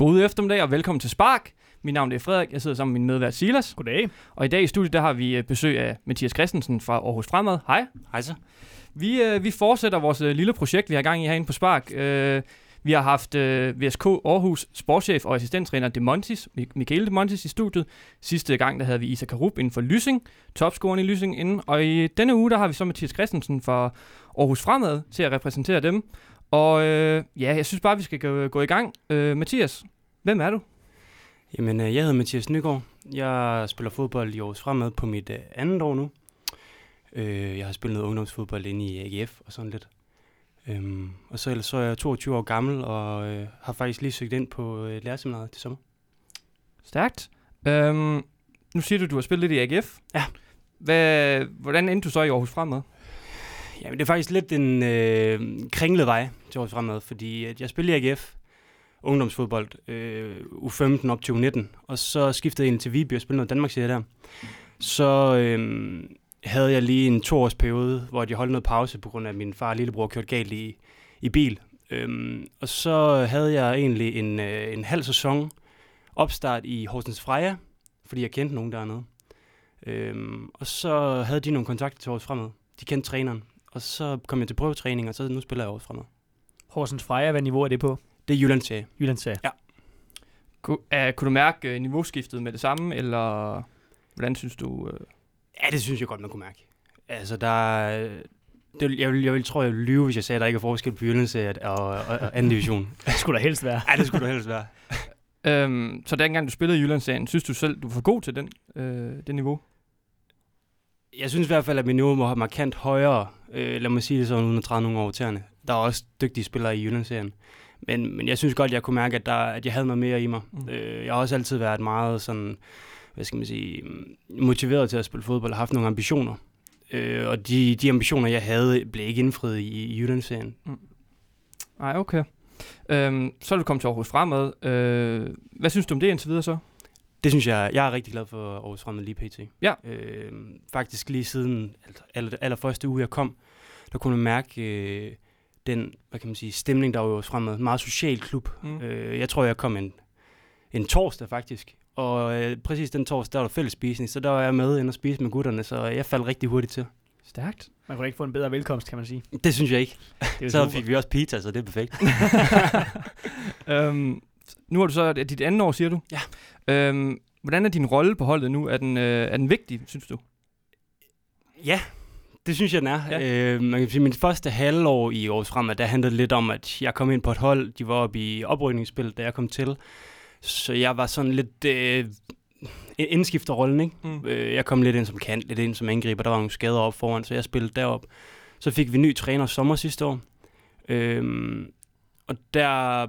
God eftermiddag og velkommen til Spark. Mit navn er Frederik, jeg sidder sammen med min medvært Silas. Goddag. Og i dag i studiet der har vi øh, besøg af Mathias Christensen fra Aarhus Fremad. Hej. Hej så. Vi, øh, vi fortsætter vores øh, lille projekt, vi har gang i herinde på Spark. Øh, vi har haft øh, VSK Aarhus sportschef og assistenttræner Demontis, Michael Demontis i studiet. Sidste gang der havde vi Isa Karup inden for Lysing, topscoren i Lysing inden. Og i denne uge der har vi så Mathias Christensen fra Aarhus Fremad til at repræsentere dem. Og øh, ja, jeg synes bare, vi skal gå, gå i gang. Øh, Mathias, hvem er du? Jamen, øh, jeg hedder Mathias Nygaard. Jeg spiller fodbold i Aarhus Fremad på mit øh, andet år nu. Øh, jeg har spillet noget ungdomsfodbold inde i AGF og sådan lidt. Øhm, og så, ellers så er jeg 22 år gammel og øh, har faktisk lige søgt ind på øh, lærerseminaret til sommer. Stærkt. Øhm, nu siger du, at du har spillet lidt i AGF. Ja. Hvad, hvordan endte du så i Aarhus Fremad? Jamen, det er faktisk lidt en øh, kringlet vej til Aarhus Fremad, fordi at jeg spillede i AGF ungdomsfodbold øh, U15 op til U19, og så skiftede jeg ind til Viby og spillede noget Danmark, der. Så øh, havde jeg lige en toårs periode, hvor jeg holdt noget pause på grund af, at min far og lillebror kørte galt i, i bil. Øhm, og så havde jeg egentlig en, øh, en halv sæson opstart i Horsens Freja, fordi jeg kendte nogen dernede. Øhm, og så havde de nogle kontakter til os fremad. De kendte træneren. Og så kom jeg til prøvetræning, og så nu spiller jeg års fremad. Horsens Freja, hvad niveau er det på? Det er Jyllandsserie. Jyllandsserie. Ja. Ku, uh, kunne du mærke uh, niveauskiftet med det samme, eller hvordan synes du... Uh... Ja, det synes jeg godt, man kunne mærke. Altså, der det, jeg, vil, jeg vil tror, jeg ville lyve, hvis jeg sagde, at der ikke er forskel på Jyllandsserie og, og, og anden division. det skulle der helst være. ja, det skulle der helst være. øhm, så dengang du spillede i Jyllandsserien, synes du selv, du var for god til den, øh, det niveau? Jeg synes i hvert fald, at niveau må have markant højere. Øh, lad mig sige det sådan, uden at træde nogle over tæerne. Der er også dygtige spillere i Jyllandsserien. Men, men jeg synes godt, jeg kunne mærke, at, der, at jeg havde noget mere i mig. Mm. Øh, jeg har også altid været meget sådan, hvad skal man sige, motiveret til at spille fodbold og haft nogle ambitioner. Øh, og de, de ambitioner, jeg havde, blev ikke indfriet i, i Jyllandsserien. Mm. Nej, okay. Øhm, så er du kommet til Aarhus Fremad. Øh, hvad synes du om det indtil videre så? Det synes jeg, jeg er rigtig glad for Aarhus Fremad lige pt. Ja. Øh, faktisk lige siden aller, allerførste uge, jeg kom, der kunne man mærke øh, den, hvad kan man sige, stemning, der var Aarhus Fremad. En meget social klub. Mm. Øh, jeg tror, jeg kom en, en torsdag faktisk, og øh, præcis den torsdag, der var der fælles spisning, så der var jeg med ind og spise med gutterne, så jeg faldt rigtig hurtigt til. Stærkt. Man kunne ikke få en bedre velkomst, kan man sige. Det synes jeg ikke. Det så super. fik vi også pizza, så det er perfekt. øhm, nu har du så dit andet år, siger du? Ja. Øhm, hvordan er din rolle på holdet nu? Er den, øh, er den vigtig, synes du? Ja, det synes jeg, den er. Ja. Øh, man kan sige, min første halvår i års Fremad, der handlede lidt om, at jeg kom ind på et hold, de var oppe i oprykningsspil, da jeg kom til. Så jeg var sådan lidt øh, indskifterrollen, ikke? Mm. Øh, jeg kom lidt ind som kant, lidt ind som angriber, der var nogle skader op foran, så jeg spillede derop. Så fik vi ny træner sommer sidste år. Øh, og der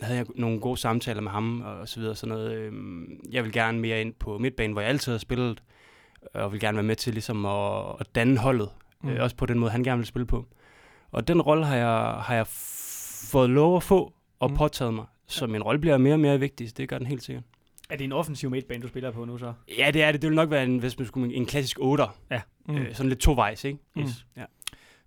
havde jeg nogle gode samtaler med ham og så videre. Sådan noget. Øh, jeg vil gerne mere ind på midtbanen, hvor jeg altid har spillet, og vil gerne være med til ligesom at, at danne holdet. Mm. Øh, også på den måde, han gerne vil spille på. Og den rolle har jeg, har jeg fået lov at få og mm. påtaget mig. Så min rolle bliver mere og mere vigtig, så det gør den helt sikkert. Er det en offensiv midtbane, du spiller på nu så? Ja, det er det. Det vil nok være en, hvis man skulle, en klassisk 8'er. Ja. Mm. Øh, sådan lidt tovejs, ikke? Mm. Yes. Ja.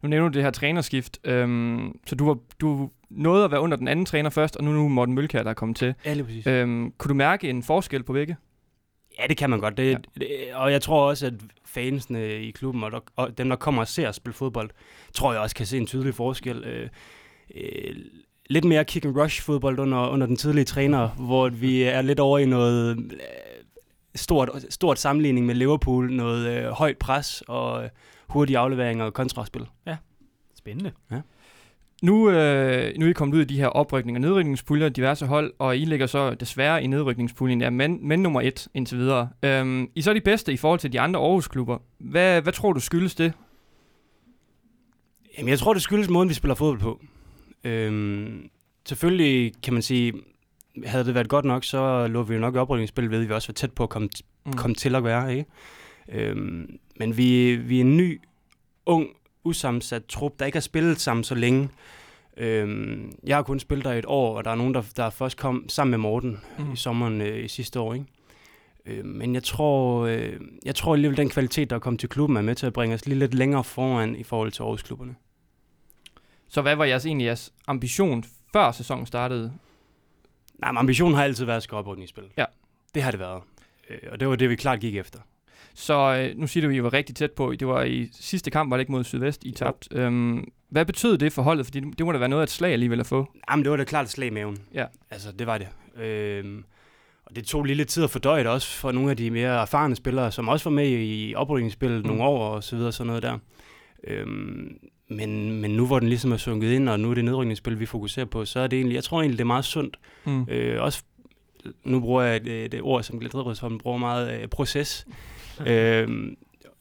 Nu nævner du det her trænerskift. Øhm, så du, var, du nåede at være under den anden træner først, og nu er nu Morten Mølkær, der er kommet til. Ja, lige præcis. Øhm, kunne du mærke en forskel på begge? Ja, det kan man godt. Det, ja. det, og jeg tror også, at fansene i klubben, og, der, og dem, der kommer og ser spille fodbold, tror jeg også kan se en tydelig forskel. Øh, øh, lidt mere kick and rush fodbold under, under den tidlige træner, hvor vi er lidt over i noget øh, stort, stort sammenligning med Liverpool, noget øh, højt pres og hurtige afleveringer og kontraspil. Ja, spændende. Ja. Nu, øh, nu er I kommet ud af de her oprykning- og nedrykningspuljer, diverse hold, og I ligger så desværre i nedrykningspuljen, ja, men, men nummer et indtil videre. Øhm, I så er de bedste i forhold til de andre Aarhus-klubber. Hvad, hvad tror du skyldes det? Jamen, jeg tror, det skyldes måden, vi spiller fodbold på. Øhm, selvfølgelig kan man sige, havde det været godt nok, så lå vi jo nok i oprykningsspil ved, vi også var tæt på at komme, mm. komme til at være. Ikke? Øhm, men vi, vi er en ny, ung, usammensat trup, der ikke har spillet sammen så længe. Øhm, jeg har kun spillet der et år, og der er nogen, der, der først kom sammen med Morten mm. i sommeren øh, i sidste år. Ikke? Øh, men jeg tror, øh, jeg tror alligevel, den kvalitet, der er kommet til klubben, er med til at bringe os lige lidt længere foran i forhold til Aarhus-klubberne. Så hvad var jeres egentlig jeres ambition, før sæsonen startede? Nej, men ambitionen har altid været at skal oprykningsspil. Ja. Det har det været. Øh, og det var det, vi klart gik efter. Så øh, nu siger du, at I var rigtig tæt på. Det var i sidste kamp, var det ikke mod Sydvest, I tabt. Øhm, hvad betød det for holdet? Fordi det må da være noget af et slag alligevel at få. Jamen, det var da klart et slag i maven. Ja. Altså, det var det. Øhm, og det tog lige lidt tid at fordøje det også for nogle af de mere erfarne spillere, som også var med i oprykningsspillet mm. nogle år og så videre, sådan noget der. Øhm, men, men nu hvor den ligesom er sunket ind, og nu er det nedrykningsspil, vi fokuserer på, så er det egentlig, jeg tror egentlig, det er meget sundt. Mm. Øh, også, nu bruger jeg det, det ord, som Glædrødsholm bruger meget, øh, proces. Øh,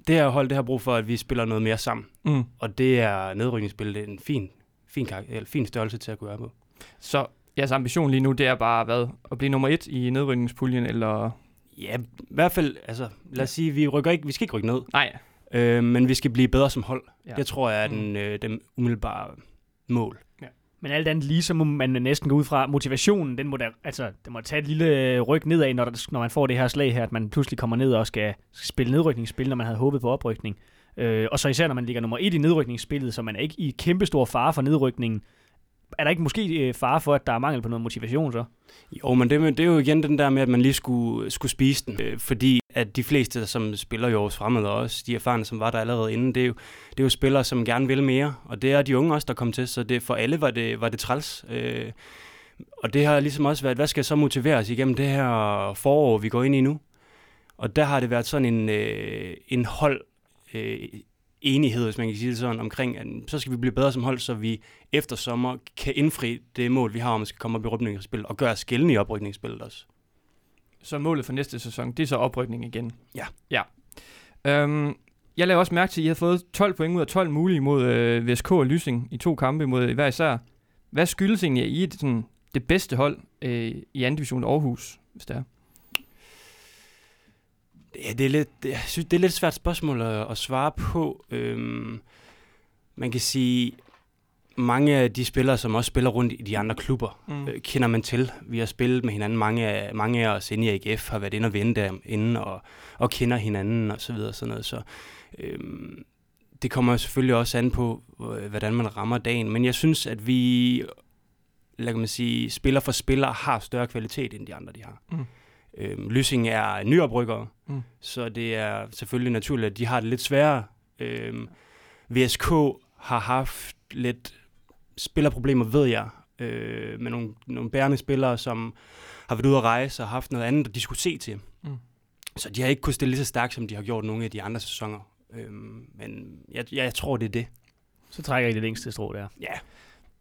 det her hold, det har brug for, at vi spiller noget mere sammen. Mm. Og det er nedrykningsspil, det er en fin, fin, kar- eller fin størrelse til at være på. Så jeres ambition lige nu, det er bare hvad? At blive nummer et i nedrykningspuljen, eller... Ja, i hvert fald, altså, lad os sige, vi rykker ikke, vi skal ikke rykke ned, Nej. øh, men vi skal blive bedre som hold. Ja. Ja. Det tror jeg er Mm. den, øh, den umiddelbare mål. Men alt andet lige, så må man næsten gå ud fra, motivationen, den må, da, altså, den må tage et lille øh, ryg nedad, når, der, når man får det her slag her, at man pludselig kommer ned og skal, skal spille nedrykningsspil, når man havde håbet på oprykning. Øh, og så især, når man ligger nummer et i nedrykningsspillet, så man er ikke i kæmpestor fare for nedrykningen. Er der ikke måske øh, fare for, at der er mangel på noget motivation så? Jo, men det, det er jo igen den der med, at man lige skulle, skulle spise den. Øh, fordi at de fleste, som spiller i Aarhus Fremad, og også de erfarne, som var der allerede inden, det er, jo, det er jo spillere, som gerne vil mere. Og det er de unge også, der kom til, så det, for alle var det, var det træls. Øh, og det har ligesom også været, hvad skal så motivere os igennem det her forår, vi går ind i nu? Og der har det været sådan en, øh, en hold øh, enighed, hvis man kan sige det sådan, omkring, at så skal vi blive bedre som hold, så vi efter sommer kan indfri det mål, vi har om at skal komme op i oprykningsspil, og gøre os gældende i oprykningsspillet også. Så målet for næste sæson, det er så oprykning igen. Ja. Ja. Øhm, jeg lavede også mærke til, at I havde fået 12 point ud af 12 mulige mod øh, VSK og Lysing i to kampe mod hver især. Hvad skyldes egentlig, at I er sådan, det bedste hold øh, i anden division Aarhus, hvis det er? Ja, det er lidt, jeg synes, det er lidt svært spørgsmål at, at svare på. Øhm, man kan sige, mange af de spillere, som også spiller rundt i de andre klubber, Mm. øh, kender man til. Vi har spillet med hinanden. Mange af, mange af os inde i AGF har været inde og vende derinde og, og kender hinanden og så videre. Sådan noget. Så, øhm, det kommer jo selvfølgelig også an på, øh, hvordan man rammer dagen. Men jeg synes, at vi, lad mig sige, spiller for spiller har større kvalitet, end de andre de har. Mm. Øhm, Lysing er nyoprykkere, Mm. så det er selvfølgelig naturligt, at de har det lidt sværere. Øhm, VSK har haft lidt spillerproblemer, ved jeg, øh, med nogle, nogle bærende spillere, som har været ude at rejse og haft noget andet, de skulle se til. Mm. Så de har ikke kunnet stille lige så stærkt, som de har gjort nogle af de andre sæsoner. Øhm, men jeg, jeg, jeg tror, det er det. Så trækker I det længste strå der. Ja,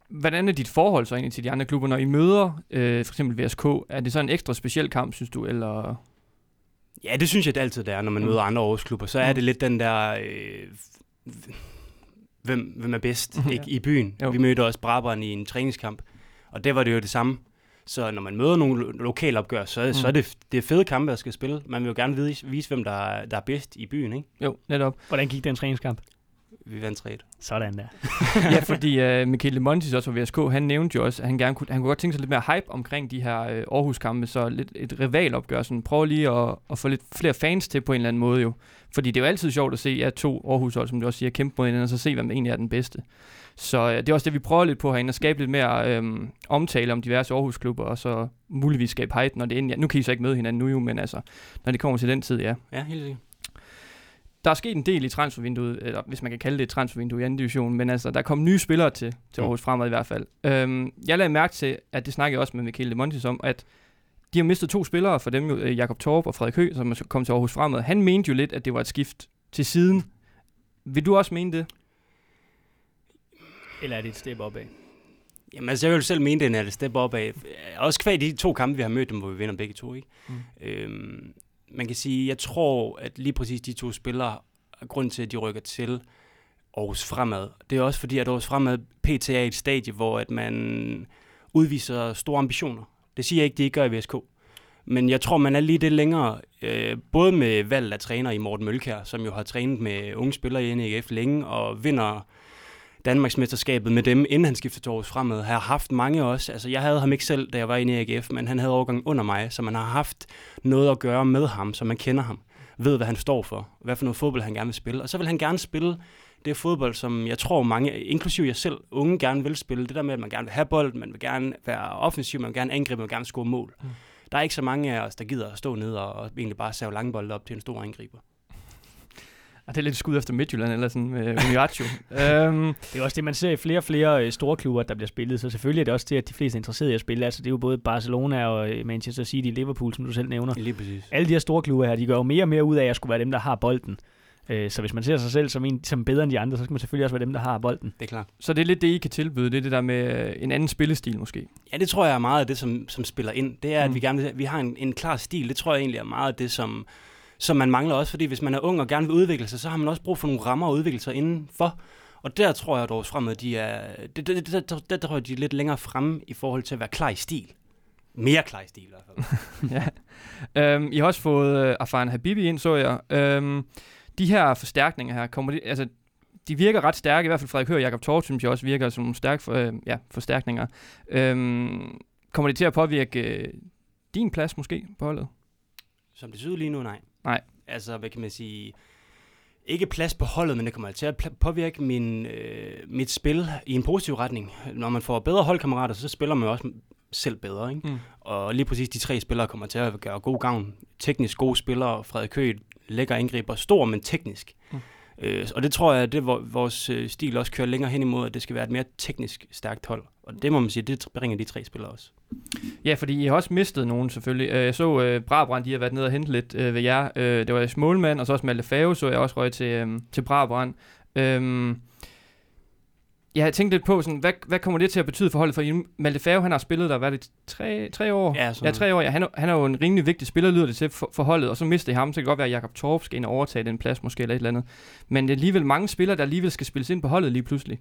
Hvordan er dit forhold så egentlig til de andre klubber, når I møder øh, for eksempel VSK? Er det så en ekstra speciel kamp, synes du, eller... Ja, det synes jeg det altid, det er, når man Mm. møder andre Aarhus-klubber. Så er Mm. det lidt den der, øh, hvem, hvem er bedst Mhm. ikke, i byen. Jo. Vi mødte også Brabant i en træningskamp, og der var det jo det samme. Så når man møder nogle lo- lokalopgør, så, mm. så er Mm. det, det er fede kampe, der skal spille. Man vil jo gerne vise, vise hvem der er, der er bedst i byen, ikke? Jo, netop. Hvordan gik den træningskamp? Vi vandt 3 Sådan der. ja, fordi uh, Michael Montis også fra VSK, han nævnte jo også, at han gerne kunne, han kunne godt tænke sig lidt mere hype omkring de her uh, Aarhus-kampe, så lidt et rivalopgør, sådan prøv lige at, at få lidt flere fans til på en eller anden måde jo. Fordi det er jo altid sjovt at se, at to Aarhus-hold, som du også siger, kæmpe mod hinanden, og så se, hvem egentlig er den bedste. Så uh, det er også det, vi prøver lidt på herinde, at skabe lidt mere um, omtale om diverse Aarhus-klubber, og så muligvis skabe hype, når det endelig er. Nu kan I så ikke møde hinanden nu jo, men altså, når det kommer til den tid, ja. Ja, helt sikkert. Der er sket en del i transfervinduet, eller hvis man kan kalde det et transfervindue i anden division, men altså, der kom nye spillere til, til Mm. Aarhus Fremad i hvert fald. Øhm, jeg lagde mærke til, at det snakkede jeg også med Michael de Montis om, at de har mistet to spillere for dem, jo, øh, Jakob Torp og Frederik Høgh, som er kom til Aarhus Fremad. Han mente jo lidt, at det var et skift til siden. Vil du også mene det? Eller er det et step opad? Jamen, altså, jeg vil selv mene, det er et step op af. Også kvad de to kampe, vi har mødt dem, hvor vi vinder begge to, ikke? Mm. Øhm, man kan sige, jeg tror, at lige præcis de to spillere er grund til, at de rykker til Aarhus Fremad. Det er også fordi, at Aarhus Fremad PT er i et stadie, hvor at man udviser store ambitioner. Det siger jeg ikke, de ikke gør i VSK. Men jeg tror, man er lige det længere, øh, både med valg af træner i Morten Mølkær, som jo har trænet med unge spillere i NEF længe, og vinder Danmarksmesterskabet med dem, inden han skiftede til Aarhus Fremad, har haft mange også. Altså, jeg havde ham ikke selv, da jeg var inde i AGF, men han havde overgang under mig, så man har haft noget at gøre med ham, så man kender ham. ved, hvad han står for, hvad for noget fodbold han gerne vil spille. Og så vil han gerne spille det fodbold, som jeg tror mange, inklusive jeg selv, unge gerne vil spille. Det der med, at man gerne vil have bold, man vil gerne være offensiv, man vil gerne angribe, man vil gerne score mål. Mm. Der er ikke så mange af os, der gider at stå ned og, og egentlig bare save lange bolde op til en stor angriber. Og det er lidt skud efter Midtjylland eller sådan med Uniaccio. um, det er også det, man ser i flere og flere øh, store klubber, der bliver spillet. Så selvfølgelig er det også det, at de fleste er interesseret i at spille. Altså, det er jo både Barcelona og øh, Manchester City, Liverpool, som du selv nævner. Lige præcis. Alle de her store klubber her, de gør jo mere og mere ud af at skulle være dem, der har bolden. Øh, så hvis man ser sig selv som, en, som bedre end de andre, så skal man selvfølgelig også være dem, der har bolden. Det er klart. Så det er lidt det, I kan tilbyde, det er det der med en anden spillestil måske? Ja, det tror jeg er meget af det, som, som spiller ind. Det er, at mm. vi gerne vi har en, en klar stil. Det tror jeg egentlig er meget af det, som, som man mangler også, fordi hvis man er ung og gerne vil udvikle sig, så har man også brug for nogle rammer at udvikle sig indenfor. Og der tror jeg, Aarhus Fremad, de er, det, det, det, det, der tror jeg, de er lidt længere fremme i forhold til at være klar i stil. Mere klar i stil i hvert fald. ja. Øhm, I har også fået uh, Afan Habibi ind, så jeg. Øhm, de her forstærkninger her, kommer de, altså, de virker ret stærke, i hvert fald Frederik Høgh og Jakob Thor, synes jeg også virker som nogle stærke for, øh, ja, forstærkninger. Øhm, kommer det til at påvirke øh, din plads måske på holdet? Som det ser lige nu, nej. Nej. Altså, hvad kan man sige? Ikke plads på holdet, men det kommer til at påvirke min, øh, mit spil i en positiv retning. Når man får bedre holdkammerater, så spiller man også selv bedre. Ikke? Mm. Og lige præcis de tre spillere kommer til at gøre god gavn. Teknisk gode spillere, Frederik Køge, lækker angriber, stor, men teknisk. Mm. Øh, og det tror jeg, det er vores øh, stil også kører længere hen imod, at det skal være et mere teknisk stærkt hold. Og det må man sige, det bringer de tre spillere også. Ja, fordi I har også mistet nogen selvfølgelig. Øh, jeg så øh, Brabrand, de har været nede og hentet lidt øh, ved jer. Øh, det var Smålmand, og så også Malte Fave, så jeg også røg til, øh, til Brabrand. Øh, jeg har tænkt lidt på, sådan, hvad, hvad kommer det til at betyde for holdet? For Malte Fave, han har spillet der, hvad det, tre, tre år? Ja, ja tre år. Ja. Han, han er jo en rimelig vigtig spiller, lyder det til for, for holdet, og så mister I ham, så det kan godt være, at Jakob Torp skal ind og overtage den plads måske, eller et eller andet. Men det er alligevel mange spillere, der alligevel skal spilles ind på holdet lige pludselig.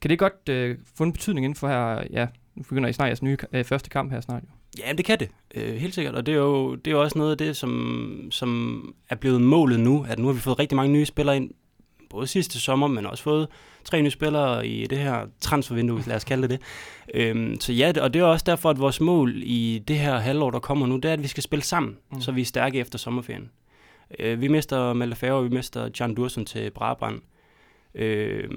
Kan det godt øh, få en betydning inden for her, ja, nu begynder I snart jeres nye øh, første kamp her snart jo. Ja, det kan det, øh, helt sikkert. Og det er, jo, det er jo også noget af det, som, som er blevet målet nu, at nu har vi fået rigtig mange nye spillere ind, både sidste sommer, men også fået tre nye spillere i det her transfervindue, lad os kalde det det. Øhm, så ja, og det er også derfor, at vores mål i det her halvår, der kommer nu, det er, at vi skal spille sammen, mm. så vi er stærke efter sommerferien. Øh, vi mister og vi mister Jan Dursen til Brabrand. Øh,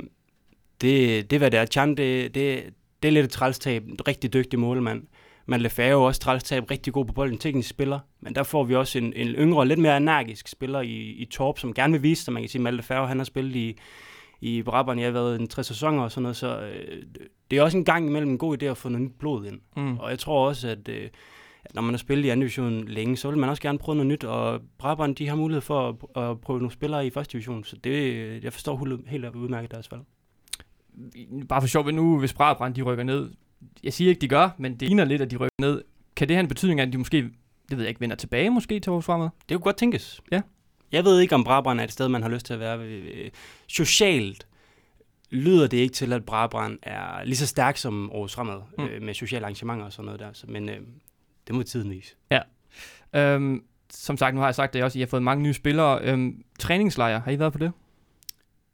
det, det hvad det er. Chan, det, det, det er lidt et trælstab. Rigtig dygtig målmand. Man er jo også trælstab, rigtig god på bolden, teknisk spiller. Men der får vi også en, en yngre, lidt mere energisk spiller i, i Torp, som gerne vil vise sig. Man kan sige, Malte Færge, han har spillet i, i Brabant, jeg har været en tre sæsoner og sådan noget, så øh, det er også en gang imellem en god idé at få noget nyt blod ind. Mm. Og jeg tror også, at, øh, at når man har spillet i anden division længe, så vil man også gerne prøve noget nyt, og Brabant, de har mulighed for at, at prøve nogle spillere i første division, så det, jeg forstår helt udmærket deres valg bare for sjov, nu hvis Brabrand de rykker ned, jeg siger ikke, de gør, men det ligner lidt, at de rykker ned. Kan det have en betydning, at de måske, det ved jeg ikke, vender tilbage måske til vores fremad? Det kunne godt tænkes. Ja. Jeg ved ikke, om Brabrand er et sted, man har lyst til at være. Socialt lyder det ikke til, at Brabrand er lige så stærk som Aarhus Fremad mm. øh, med sociale arrangementer og sådan noget der. Så, men øh, det må tiden vise. Ja. Øhm, som sagt, nu har jeg sagt det også, at I har fået mange nye spillere. Øhm, træningslejre, har I været på det?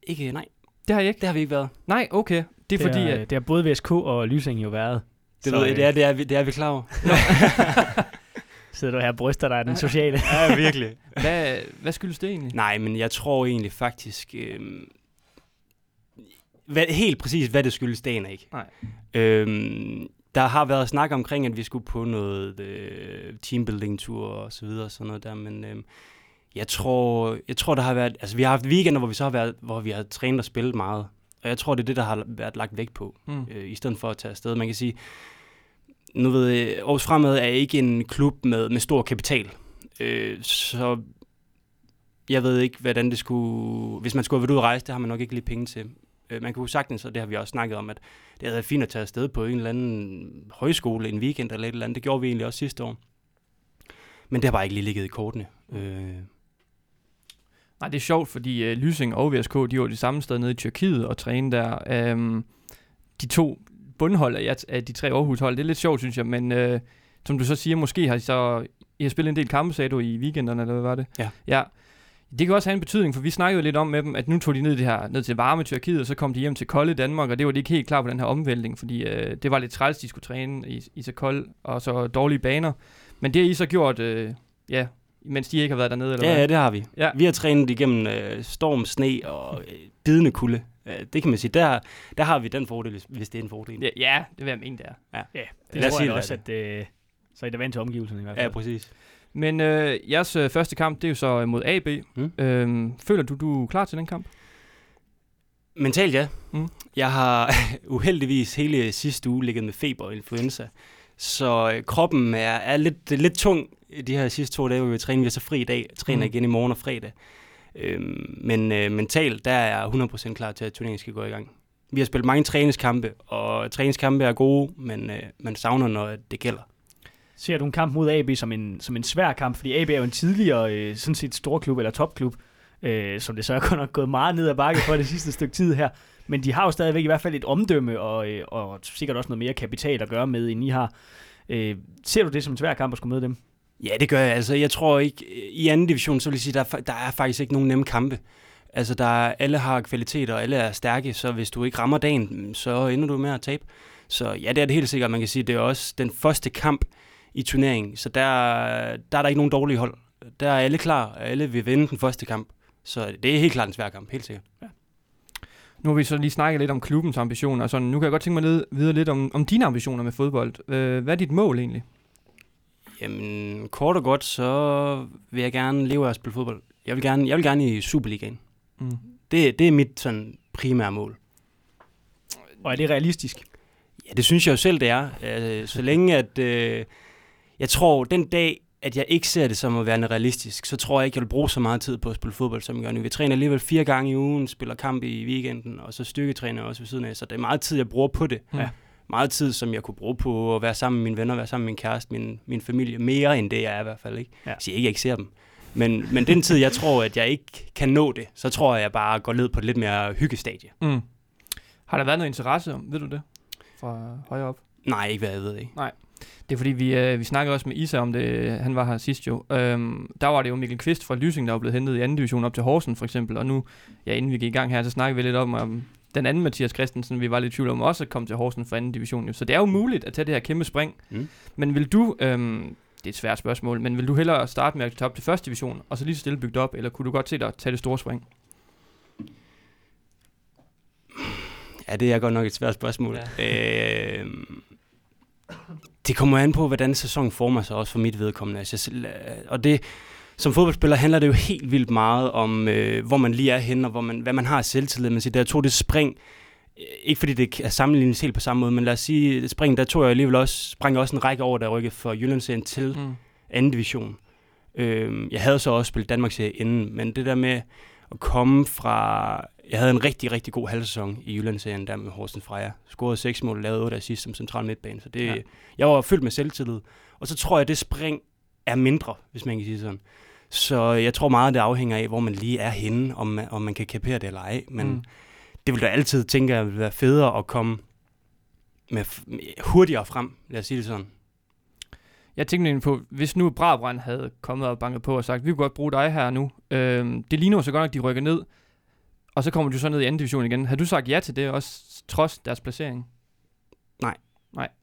Ikke, nej. Det har jeg ikke. Det har vi ikke været. Nej, okay. Det er, det fordi, at... Det har både VSK og Lysing jo været. Det, så, ved jeg, det, er, det, er, det er vi klar over. Sidder du her og bryster dig af den sociale? ja, virkelig. hvad, hvad skyldes det egentlig? Nej, men jeg tror egentlig faktisk... Øh, hvad, helt præcis, hvad det skyldes, det er ikke. Nej. Øhm, der har været snak omkring, at vi skulle på noget øh, teambuilding-tur og så videre, sådan noget der, men øh, jeg tror, jeg tror, der har været... Altså, vi har haft weekender, hvor vi så har været, hvor vi har trænet og spillet meget. Og jeg tror, det er det, der har været lagt vægt på, mm. øh, i stedet for at tage afsted. Man kan sige, nu ved jeg, Aarhus Fremad er ikke en klub med, med stor kapital. Øh, så jeg ved ikke, hvordan det skulle... Hvis man skulle have været ude at rejse, det har man nok ikke lige penge til. Øh, man kunne sagtens, og det har vi også snakket om, at det havde været fint at tage afsted på en eller anden højskole en weekend eller et eller andet. Det gjorde vi egentlig også sidste år. Men det har bare ikke lige ligget i kortene. Øh, Nej, det er sjovt, fordi uh, Lysing og VSK, de var det samme sted nede i Tyrkiet og træne der. Um, de to bundhold af, af de tre Aarhus-hold, det er lidt sjovt, synes jeg, men uh, som du så siger, måske har I så I har spillet en del kampe, sagde du, i weekenderne, eller hvad var det? Ja. ja. Det kan også have en betydning, for vi snakkede jo lidt om med dem, at nu tog de ned, det her, ned til varme Tyrkiet, og så kom de hjem til kolde Danmark, og det var de ikke helt klar på den her omvæltning, fordi uh, det var lidt træls, de skulle træne i, i så kold og så dårlige baner. Men det har I så gjort, uh, ja, mens de ikke har været dernede, eller Ja, hvad? ja, det har vi. Ja. Vi har trænet igennem øh, storm, sne og øh, bidende kulde. Øh, det kan man sige, der, der har vi den fordel, hvis- hvis det er en fordel. Ja, ja, det vil jeg mene, det er. Ja, det Lad tror jeg det, også, at øh, så er I da vant til omgivelserne i hvert fald. Ja, præcis. Men øh, jeres øh, første kamp, det er jo så øh, mod AB. Mm. Øhm, føler du, du er klar til den kamp? Mentalt ja. Mm. Jeg har uheldigvis hele sidste uge ligget med feber og influenza. Så øh, kroppen er, er lidt, er lidt tung de her sidste to dage, hvor vi træner. Vi er så fri i dag, træner Mm. igen i morgen og fredag. Øhm, men øh, mentalt, der er jeg 100% klar til, at turneringen skal gå i gang. Vi har spillet mange træningskampe, og træningskampe er gode, men øh, man savner, når det gælder. Ser du en kamp mod AB som en, som en svær kamp? Fordi AB er jo en tidligere øh, sådan set storklub eller topklub, øh, som det så er godt nok gået meget ned ad bakke for det sidste stykke tid her. Men de har jo stadigvæk i hvert fald et omdømme og, øh, og sikkert også noget mere kapital at gøre med, end I har. Øh, ser du det som en svær kamp at skulle møde dem? Ja, det gør jeg. Altså, jeg tror ikke, i anden division, så vil jeg sige, der er, der er faktisk ikke nogen nemme kampe. Altså, der er, alle har kvaliteter, og alle er stærke, så hvis du ikke rammer dagen, så ender du med at tabe. Så ja, det er det helt sikkert. Man kan sige, det er også den første kamp i turneringen, så der, der er der ikke nogen dårlige hold. Der er alle klar, og alle vil vinde den første kamp. Så det er helt klart en svær kamp, helt sikkert. Nu har vi så lige snakket lidt om klubbens ambitioner, og sådan. nu kan jeg godt tænke mig ned, videre lidt om, om dine ambitioner med fodbold. Øh, hvad er dit mål egentlig? Jamen, kort og godt, så vil jeg gerne leve af at spille fodbold. Jeg vil gerne, jeg vil gerne i Superligaen. Mm. Det, det er mit sådan, primære mål. Og er det realistisk? Ja, det synes jeg jo selv, det er. Øh, så længe at... Øh, jeg tror, den dag, at jeg ikke ser det som at være realistisk, så tror jeg ikke, jeg vil bruge så meget tid på at spille fodbold, som jeg gør nu. Vi træner alligevel fire gange i ugen, spiller kamp i weekenden, og så styrketræner jeg også ved siden af. Så det er meget tid, jeg bruger på det. Ja. Meget tid, som jeg kunne bruge på at være sammen med mine venner, være sammen med min kæreste, min, min familie. Mere end det, jeg er i hvert fald. Ikke? Ja. Jeg siger ikke, jeg ikke ser dem. Men, men den tid, jeg tror, at jeg ikke kan nå det, så tror jeg, at jeg bare går ned på et lidt mere hyggestadie. Mm. Har der været noget interesse om, ved du det? Fra højere op? Nej, ikke hvad jeg ved, ikke? Det er fordi, vi, øh, vi snakkede også med Isa om det, han var her sidst jo. Øhm, der var det jo Mikkel Kvist fra Lysing, der var blevet hentet i anden division op til Horsen for eksempel, og nu, ja, inden vi gik i gang her, så snakkede vi lidt om, om den anden Mathias Christensen, vi var lidt i tvivl om, også at komme til Horsen for anden division. Jo. Så det er jo muligt at tage det her kæmpe spring. Mm. Men vil du, øhm, det er et svært spørgsmål, men vil du hellere starte med at tage op til første division, og så lige så stille bygge det op, eller kunne du godt se dig at tage det store spring? Ja, det er godt nok et svært spørgsmål. Ja. Øh, det kommer an på, hvordan sæsonen former sig også for mit vedkommende. Altså, øh, og det, som fodboldspiller handler det jo helt vildt meget om, øh, hvor man lige er henne, og hvor man, hvad man har af selvtillid. Siger, da jeg tog det spring, øh, ikke fordi det er sammenlignet helt på samme måde, men lad os sige, det spring, der tog jeg alligevel også, sprang også en række over, der rykkede for Jyllandsserien til Mm. anden division. Øh, jeg havde så også spillet Danmarksserie inden, men det der med at komme fra... Jeg havde en rigtig, rigtig god halvsæson i Jyllandsserien der med Horsens Freja. Scorede seks mål, lavede otte assist som central midtbane. Så det, Ja. jeg var fyldt med selvtillid. Og så tror jeg, at det spring er mindre, hvis man kan sige sådan. Så jeg tror meget, det afhænger af, hvor man lige er henne, om man, om man kan kapere det eller ej. Men Mm. det vil da altid tænke, at det vil være federe at komme med med hurtigere frem, lad os sige det sådan. Jeg tænkte på, hvis nu Brabrand havde kommet og banket på og sagt, vi kunne godt bruge dig her nu. Øhm, det ligner jo så godt nok, de rykker ned, og så kommer du så ned i anden division igen. Har du sagt ja til det også, trods deres placering?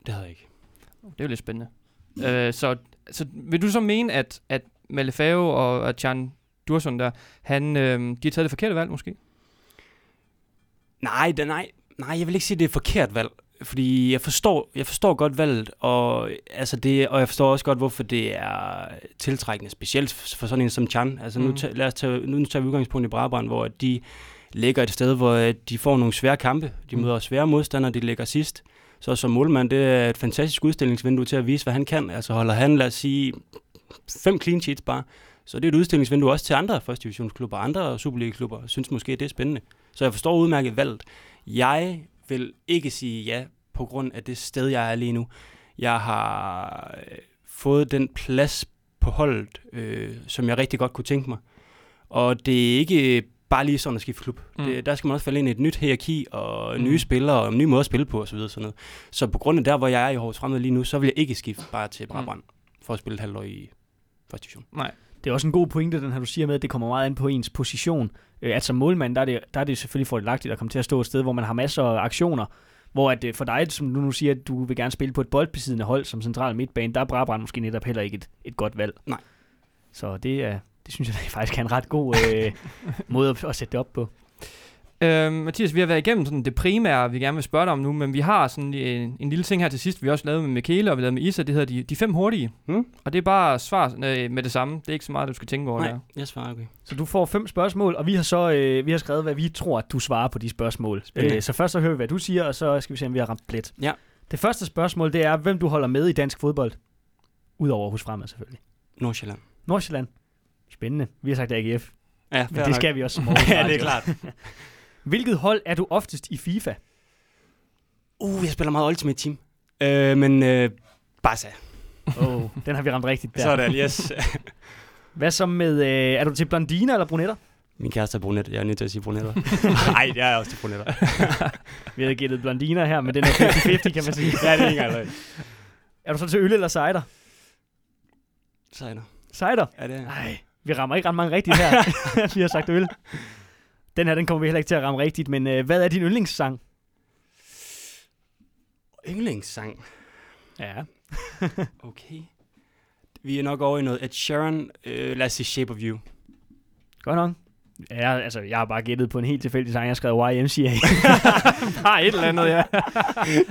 Det havde jeg ikke. Det er jo lidt spændende. Øh, så, så vil du så mene, at, at Malefao og Chan Dursun der, han, øh, de har taget det forkerte valg måske? Nej, det, nej, nej, jeg vil ikke sige, at det er et forkert valg. Fordi jeg forstår, jeg forstår godt valget, og, altså det, og jeg forstår også godt, hvorfor det er tiltrækkende, specielt for sådan en som Chan. Altså nu, Mm. ta- lad os tage, nu tager vi udgangspunkt i Brabrand, hvor de ligger et sted, hvor øh, de får nogle svære kampe. De Mm. møder svære modstandere, de ligger sidst. Så som målmand, det er et fantastisk udstillingsvindue til at vise, hvad han kan. Altså holder han, lad os sige, fem clean sheets bare, så det er et udstillingsvindue også til andre første divisionsklubber, andre Superliga-klubber. Synes måske, det er spændende. Så jeg forstår udmærket valget. Jeg vil ikke sige ja på grund af det sted, jeg er lige nu. Jeg har øh, fået den plads på holdet, øh, som jeg rigtig godt kunne tænke mig. Og det er ikke bare lige sådan at skifte klub. Mm. Mm. Det, der skal man også falde ind i et nyt hierarki, og Mm. nye spillere, og en ny måde at spille på, og så videre. Sådan noget. Så på grund af der, hvor jeg er i Aarhus Fremad lige nu, så vil jeg ikke skifte bare til Brabrand, for at spille et halvt år i første division. Nej. Det er også en god pointe, den her du siger med, at det kommer meget an på ens position. Øh, at som målmand, der er, det, der er det selvfølgelig fordelagtigt at komme til at stå et sted, hvor man har masser af aktioner. Hvor at øh, for dig, som du nu siger, at du vil gerne spille på et boldbesiddende hold som central midtbane, der er Brabrand måske netop heller ikke et, et godt valg. Så det er, det synes jeg faktisk er en ret god øh, måde at, at sætte det op på. Øh, Mathias, vi har været igennem sådan det primære, vi gerne vil spørge dig om nu, men vi har sådan en, en lille ting her til sidst, vi også lavet med Michele og vi lavede med Isa, det hedder de, de fem hurtige. Hmm? Og det er bare svar øh, med det samme. Det er ikke så meget, du skal tænke over Nej, der. jeg svarer okay. Så du får fem spørgsmål, og vi har så øh, vi har skrevet, hvad vi tror, at du svarer på de spørgsmål. Øh, så først så hører vi, hvad du siger, og så skal vi se, om vi har ramt plet. Ja. Det første spørgsmål, det er, hvem du holder med i dansk fodbold. Udover hos Fremad selvfølgelig. Nordsjælland. Nordsjælland. Spændende. Vi har sagt AGF, Ja, men det skal vi også som ja, det er klart. Hvilket hold er du oftest i FIFA? Uh, jeg spiller meget Ultimate Team. Øh, men øh, Barca. Oh, den har vi ramt rigtigt der. Sådan, yes. Hvad så med, øh, er du til blondiner eller brunetter? Min kæreste er brunet. Jeg er nødt til at sige brunetter. Nej, jeg er også til brunetter. Vi havde gættet blondiner her, men den er 50-50, kan man sige. ja, det er ikke engang. Er du så til øl eller cider? Så er der. Cider? Ja, det er. Nej, vi rammer ikke ret mange rigtigt her. vi har sagt øl. Den her, den kommer vi heller ikke til at ramme rigtigt, men øh, hvad er din yndlingssang? Yndlingssang. Ja. Okay. Vi er nok over i noget Ed Sheeran. Øh, lad os sige Shape of You. Godt nok. Ja, altså, jeg har bare gættet på en helt tilfældig sang, jeg har skrevet YMCA. bare et eller andet, ja.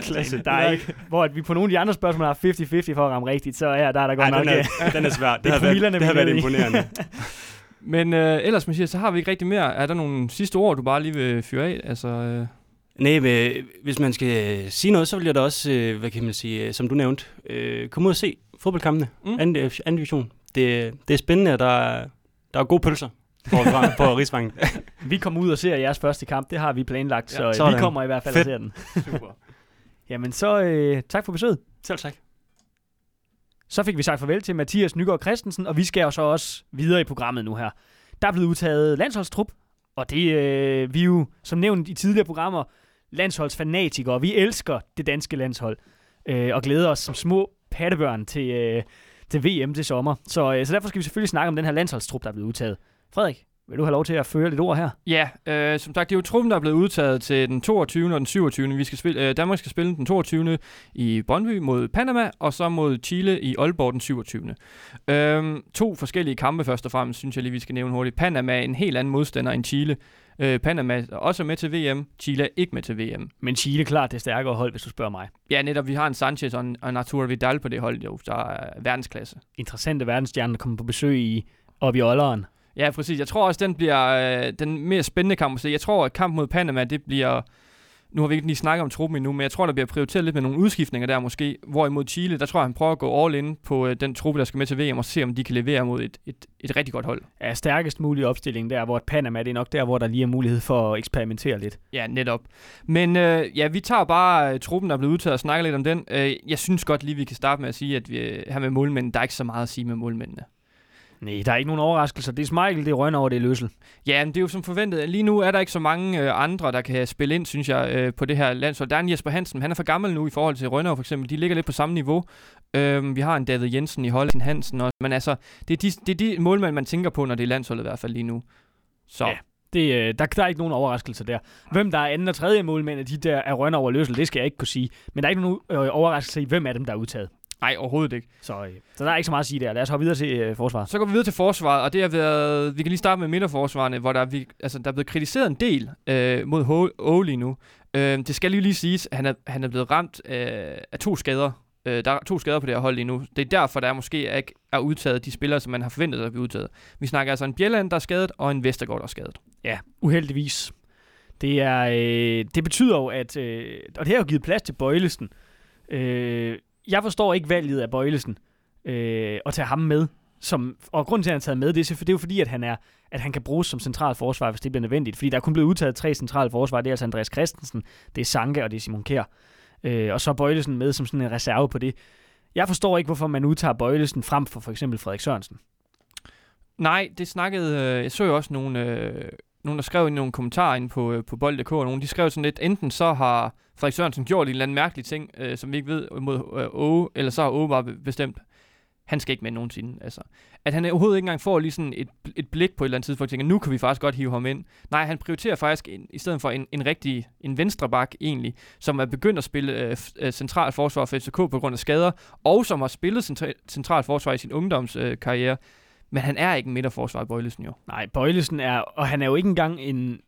Klasse. Der er ikke, hvor at vi på nogle af de andre spørgsmål har 50-50 for at ramme rigtigt, så ja, der er der godt Ej, nok... den, øh, er, den er svær. Det, Det er har været, det har været er imponerende. Men øh, ellers, Mathias, så har vi ikke rigtig mere. Er der nogle sidste ord, du bare lige vil fyre af? Altså, øh, Nej, men hvis man skal sige noget, så vil jeg da også, øh, hvad kan man sige, øh, som du nævnte, øh, komme ud og se fodboldkampene. Mm. Anden, øh, anden division. Det, det er spændende, og der er, der er gode pølser på, på Rigsvangen. Vi kommer ud og ser jeres første kamp, det har vi planlagt, Ja, så øh, vi sådan. kommer i hvert fald Fedt. og ser den. super. Jamen så, øh, tak for besøget. Selv tak. Så fik vi sagt farvel til Mathias Nygaard Christensen, og vi skal jo så også videre i programmet nu her. Der er blevet udtaget landsholdstrup, og det øh, vi er jo, som nævnt i tidligere programmer, landsholdsfanatikere. Vi elsker det danske landshold, øh, og glæder os som små pattebørn til, øh, til VM til sommer. Så, øh, så derfor skal vi selvfølgelig snakke om den her landsholdstrup, der er blevet udtaget. Frederik, vil du have lov til at føre lidt ord her? Ja, øh, som sagt, det er jo truppen, der er blevet udtaget til den 22. og den 27. Vi skal spille, øh, Danmark skal spille den 22. i Brøndby mod Panama, og så mod Chile i Aalborg den 27. Øhm, to forskellige kampe først og fremmest, synes jeg lige, vi skal nævne hurtigt. Panama er en helt anden modstander end Chile. Øh, Panama er også med til VM, Chile er ikke med til VM. Men Chile klart det stærkere hold, hvis du spørger mig. Ja, netop, vi har en Sanchez og en, og en Arturo Vidal på det hold, jo, der er verdensklasse. Interessante verdensstjerner, der kommer på besøg i, op i Olderen. Ja, præcis. Jeg tror også, den bliver øh, den mere spændende kamp at se. Jeg tror, at kampen mod Panama, det bliver... Nu har vi ikke lige snakket om truppen endnu, men jeg tror, der bliver prioriteret lidt med nogle udskiftninger der måske. Hvorimod Chile, der tror jeg, han prøver at gå all in på øh, den truppe, der skal med til VM, og se, om de kan levere mod et, et, et rigtig godt hold. er stærkest mulige opstilling der, hvor Panama det er nok der, hvor der lige er mulighed for at eksperimentere lidt. Ja, netop. Men øh, ja, vi tager bare øh, truppen, der er blevet udtaget og snakker lidt om den. Øh, jeg synes godt lige, vi kan starte med at sige, at vi øh, her med målmændene, der er ikke så meget at sige med målmændene. Nej, der er ikke nogen overraskelser. Det er Smeichel, det er Rønne over, det er Løssel. Ja, men det er jo som forventet. Lige nu er der ikke så mange øh, andre, der kan spille ind, synes jeg, øh, på det her landshold. Der er en Jesper Hansen, han er for gammel nu i forhold til Rønner for eksempel. De ligger lidt på samme niveau. Øhm, vi har en David Jensen i Holland, Hansen også. Men altså, det er, de, det er de målmænd, man tænker på, når det er landsholdet i hvert fald lige nu. Så Ja. Det, øh, der, der er ikke nogen overraskelser der. Hvem der er anden og tredje målmænd af de der er Rønne over Løssel, det skal jeg ikke kunne sige. Men der er ikke nogen øh, overraskelser i, hvem af dem, der er udtaget. Nej, overhovedet ikke. Så, øh, så der er ikke så meget at sige der. Lad os hoppe videre til øh, forsvaret. Så går vi videre til forsvaret, og det har været... Vi kan lige starte med midterforsvarene, hvor der, er, vi, altså, der er blevet kritiseret en del øh, mod Ole lige nu. Øh, det skal lige lige siges, at han er, han er blevet ramt øh, af to skader. Øh, der er to skader på det her hold lige nu. Det er derfor, der er måske ikke er udtaget de spillere, som man har forventet at blive udtaget. Vi snakker altså en Bjelland, der er skadet, og en Vestergaard, der er skadet. Ja, uheldigvis. Det, er, øh, det betyder jo, at... Øh, og det har jo givet plads til Bøjlesen. Øh, jeg forstår ikke valget af Bøjlesen øh, at tage ham med. Som, og grunden til, at han er taget med, det er, for- det er jo fordi, at han, er, at han kan bruges som central forsvar, hvis det bliver nødvendigt. Fordi der er kun blevet udtaget tre centrale forsvar. Det er altså Andreas Christensen, det er Sanke og det er Simon Kjær. Øh, og så er Bøjlesen med som sådan en reserve på det. Jeg forstår ikke, hvorfor man udtager Bøjlesen frem for for eksempel Frederik Sørensen. Nej, det snakkede... Øh, jeg så jo også nogle, øh, nogen, der skrev i nogle kommentarer ind på, øh, på bold.dk, og nogen, de skrev sådan lidt, enten så har Frederik Sørensen gjort en eller anden mærkelig ting, øh, som vi ikke ved mod øh, Åge, eller så har Åge bare bestemt, han skal ikke med nogensinde. Altså. At han overhovedet ikke engang får lige sådan et, et blik på et eller andet tidspunkt, og tænker, nu kan vi faktisk godt hive ham ind. Nej, han prioriterer faktisk, en, i stedet for en, en rigtig, en venstre bak egentlig, som er begyndt at spille øh, f- øh, centralt forsvar for FCK på grund af skader, og som har spillet centra- centralt forsvar i sin ungdomskarriere, øh, men han er ikke en midterforsvar, Bøjlesen jo. Nej, Bøjlesen er, og han er jo ikke engang en,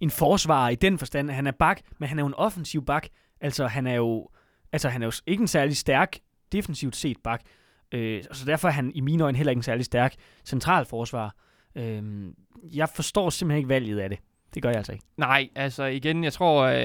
en forsvarer i den forstand. Han er bak, men han er jo en offensiv bak. Altså, han er jo, altså, han er jo ikke en særlig stærk defensivt set bak. Øh, så derfor er han i mine øjne heller ikke en særlig stærk centralforsvar. Øh, jeg forstår simpelthen ikke valget af det. Det gør jeg altså ikke. Nej, altså igen, jeg tror, øh,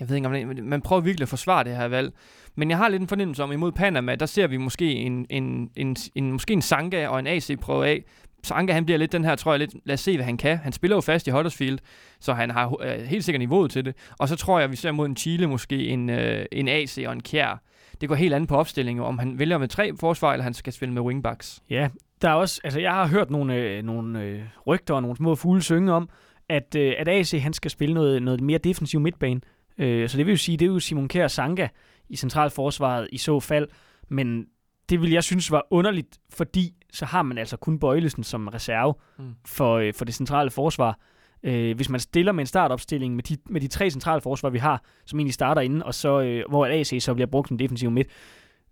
jeg ved ikke om det, man prøver virkelig at forsvare det her valg. Men jeg har lidt en fornemmelse om, imod Panama, der ser vi måske en, en, en, en, måske en Sanka og en AC prøve af. Sanka, han bliver lidt den her, tror jeg lidt, lad os se, hvad han kan. Han spiller jo fast i Huddersfield, så han har øh, helt sikkert niveauet til det. Og så tror jeg, vi ser mod en Chile måske en, øh, en AC og en Kjær. Det går helt andet på opstillingen, om han vælger med tre forsvar, eller han skal spille med wingbacks. Ja, der er også, altså jeg har hørt nogle, øh, nogle øh, rygter og nogle små fugle synge om, at, øh, at AC han skal spille noget, noget mere defensiv midtbane. Øh, så det vil jo sige, det er jo Simon Kjær Sanka i centralforsvaret i så fald. Men det vil jeg synes var underligt, fordi så har man altså kun Bøjlesen som reserve mm. for, øh, for det centrale forsvar. Øh, hvis man stiller med en startopstilling med de, med de tre centrale forsvar, vi har, som egentlig starter inden, og så, øh, hvor AC så bliver brugt som defensiv midt,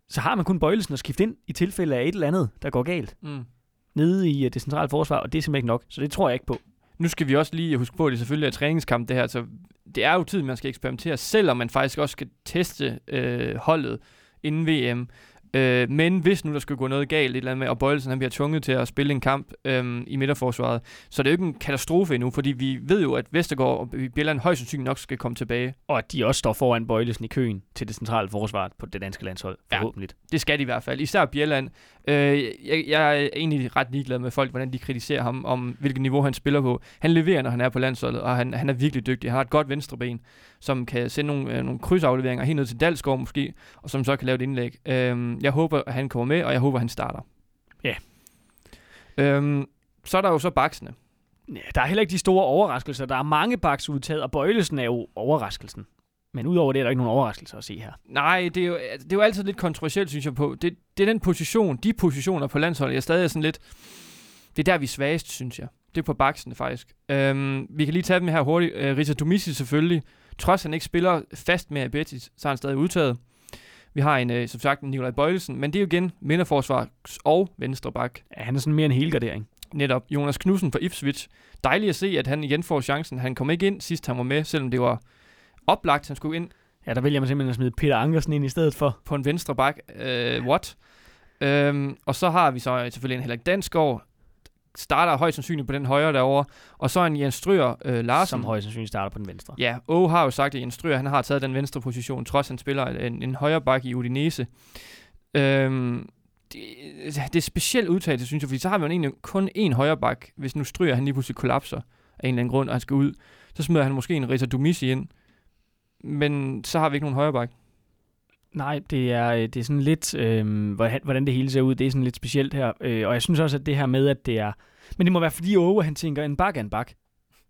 så har man kun Bøjlesen at skifte ind i tilfælde af et eller andet, der går galt. Mm. Nede i uh, det centrale forsvar, og det er simpelthen ikke nok. Så det tror jeg ikke på. Nu skal vi også lige huske på, at det selvfølgelig er træningskamp, det her. Så det er jo tid, man skal eksperimentere, selvom man faktisk også skal teste øh, holdet inden VM. Øh, men hvis nu der skulle gå noget galt, et eller andet med, og Bøjelsen han bliver tvunget til at spille en kamp øh, i midterforsvaret, så det er jo ikke en katastrofe endnu, fordi vi ved jo, at Vestergaard og Bjelland højst sandsynligt nok skal komme tilbage. Og at de også står foran Bøjelsen i køen til det centrale forsvar på det danske landshold, forhåbentlig. Ja, det skal de i hvert fald. Især Bjelland. Øh, jeg, jeg er egentlig ret ligeglad med folk, hvordan de kritiserer ham, om hvilket niveau han spiller på. Han leverer, når han er på landsholdet, og han, han er virkelig dygtig. Han har et godt venstreben som kan sende nogle, øh, nogle krydsafleveringer helt ned til Dalsgaard måske, og som så kan lave et indlæg. Øhm, jeg håber, at han kommer med, og jeg håber, at han starter. Ja. Øhm, så er der jo så baksene. Ja, der er heller ikke de store overraskelser. Der er mange baks udtaget, og Bøjlesen er jo overraskelsen. Men udover det er der ikke nogen overraskelser at se her. Nej, det er jo, det er jo altid lidt kontroversielt, synes jeg på. Det, det er den position, de positioner på landsholdet, jeg stadig er sådan lidt... Det er der, vi er svagest, synes jeg. Det er på baksen faktisk. Øhm, vi kan lige tage dem her hurtigt. Øh, Rita Domisi selvfølgelig trods han ikke spiller fast med Betis, så er han stadig udtaget. Vi har en, øh, som sagt, en Nikolaj Bøjelsen, men det er jo igen midterforsvar og venstre bak. Ja, han er sådan mere en helgardering. Netop. Jonas Knudsen fra Ipswich. Dejligt at se, at han igen får chancen. Han kom ikke ind sidst, han var med, selvom det var oplagt, han skulle ind. Ja, der vælger man simpelthen at smide Peter Ankersen ind i stedet for. På en venstre bak. Uh, what? Øhm, og så har vi så selvfølgelig en Henrik Dansgaard, starter højst sandsynligt på den højre derovre. Og så en Jens Stryger øh, Larsen. Som højst sandsynligt starter på den venstre. Ja, Åge har jo sagt, at Jens Stryger han har taget den venstre position, trods han spiller en, en højre bak i Udinese. Øhm, det, det er specielt udtalt, synes jeg, fordi så har vi jo egentlig kun én højre bak, hvis nu Stryger han lige pludselig kollapser af en eller anden grund, og han skal ud. Så smider han måske en Rita Dumisi ind. Men så har vi ikke nogen højre bak. Nej, det er, øh, det er sådan lidt, øh, hvordan det hele ser ud, det er sådan lidt specielt her. Øh, og jeg synes også, at det her med, at det er... Men det må være, fordi Åge, han tænker, en bak er en bak.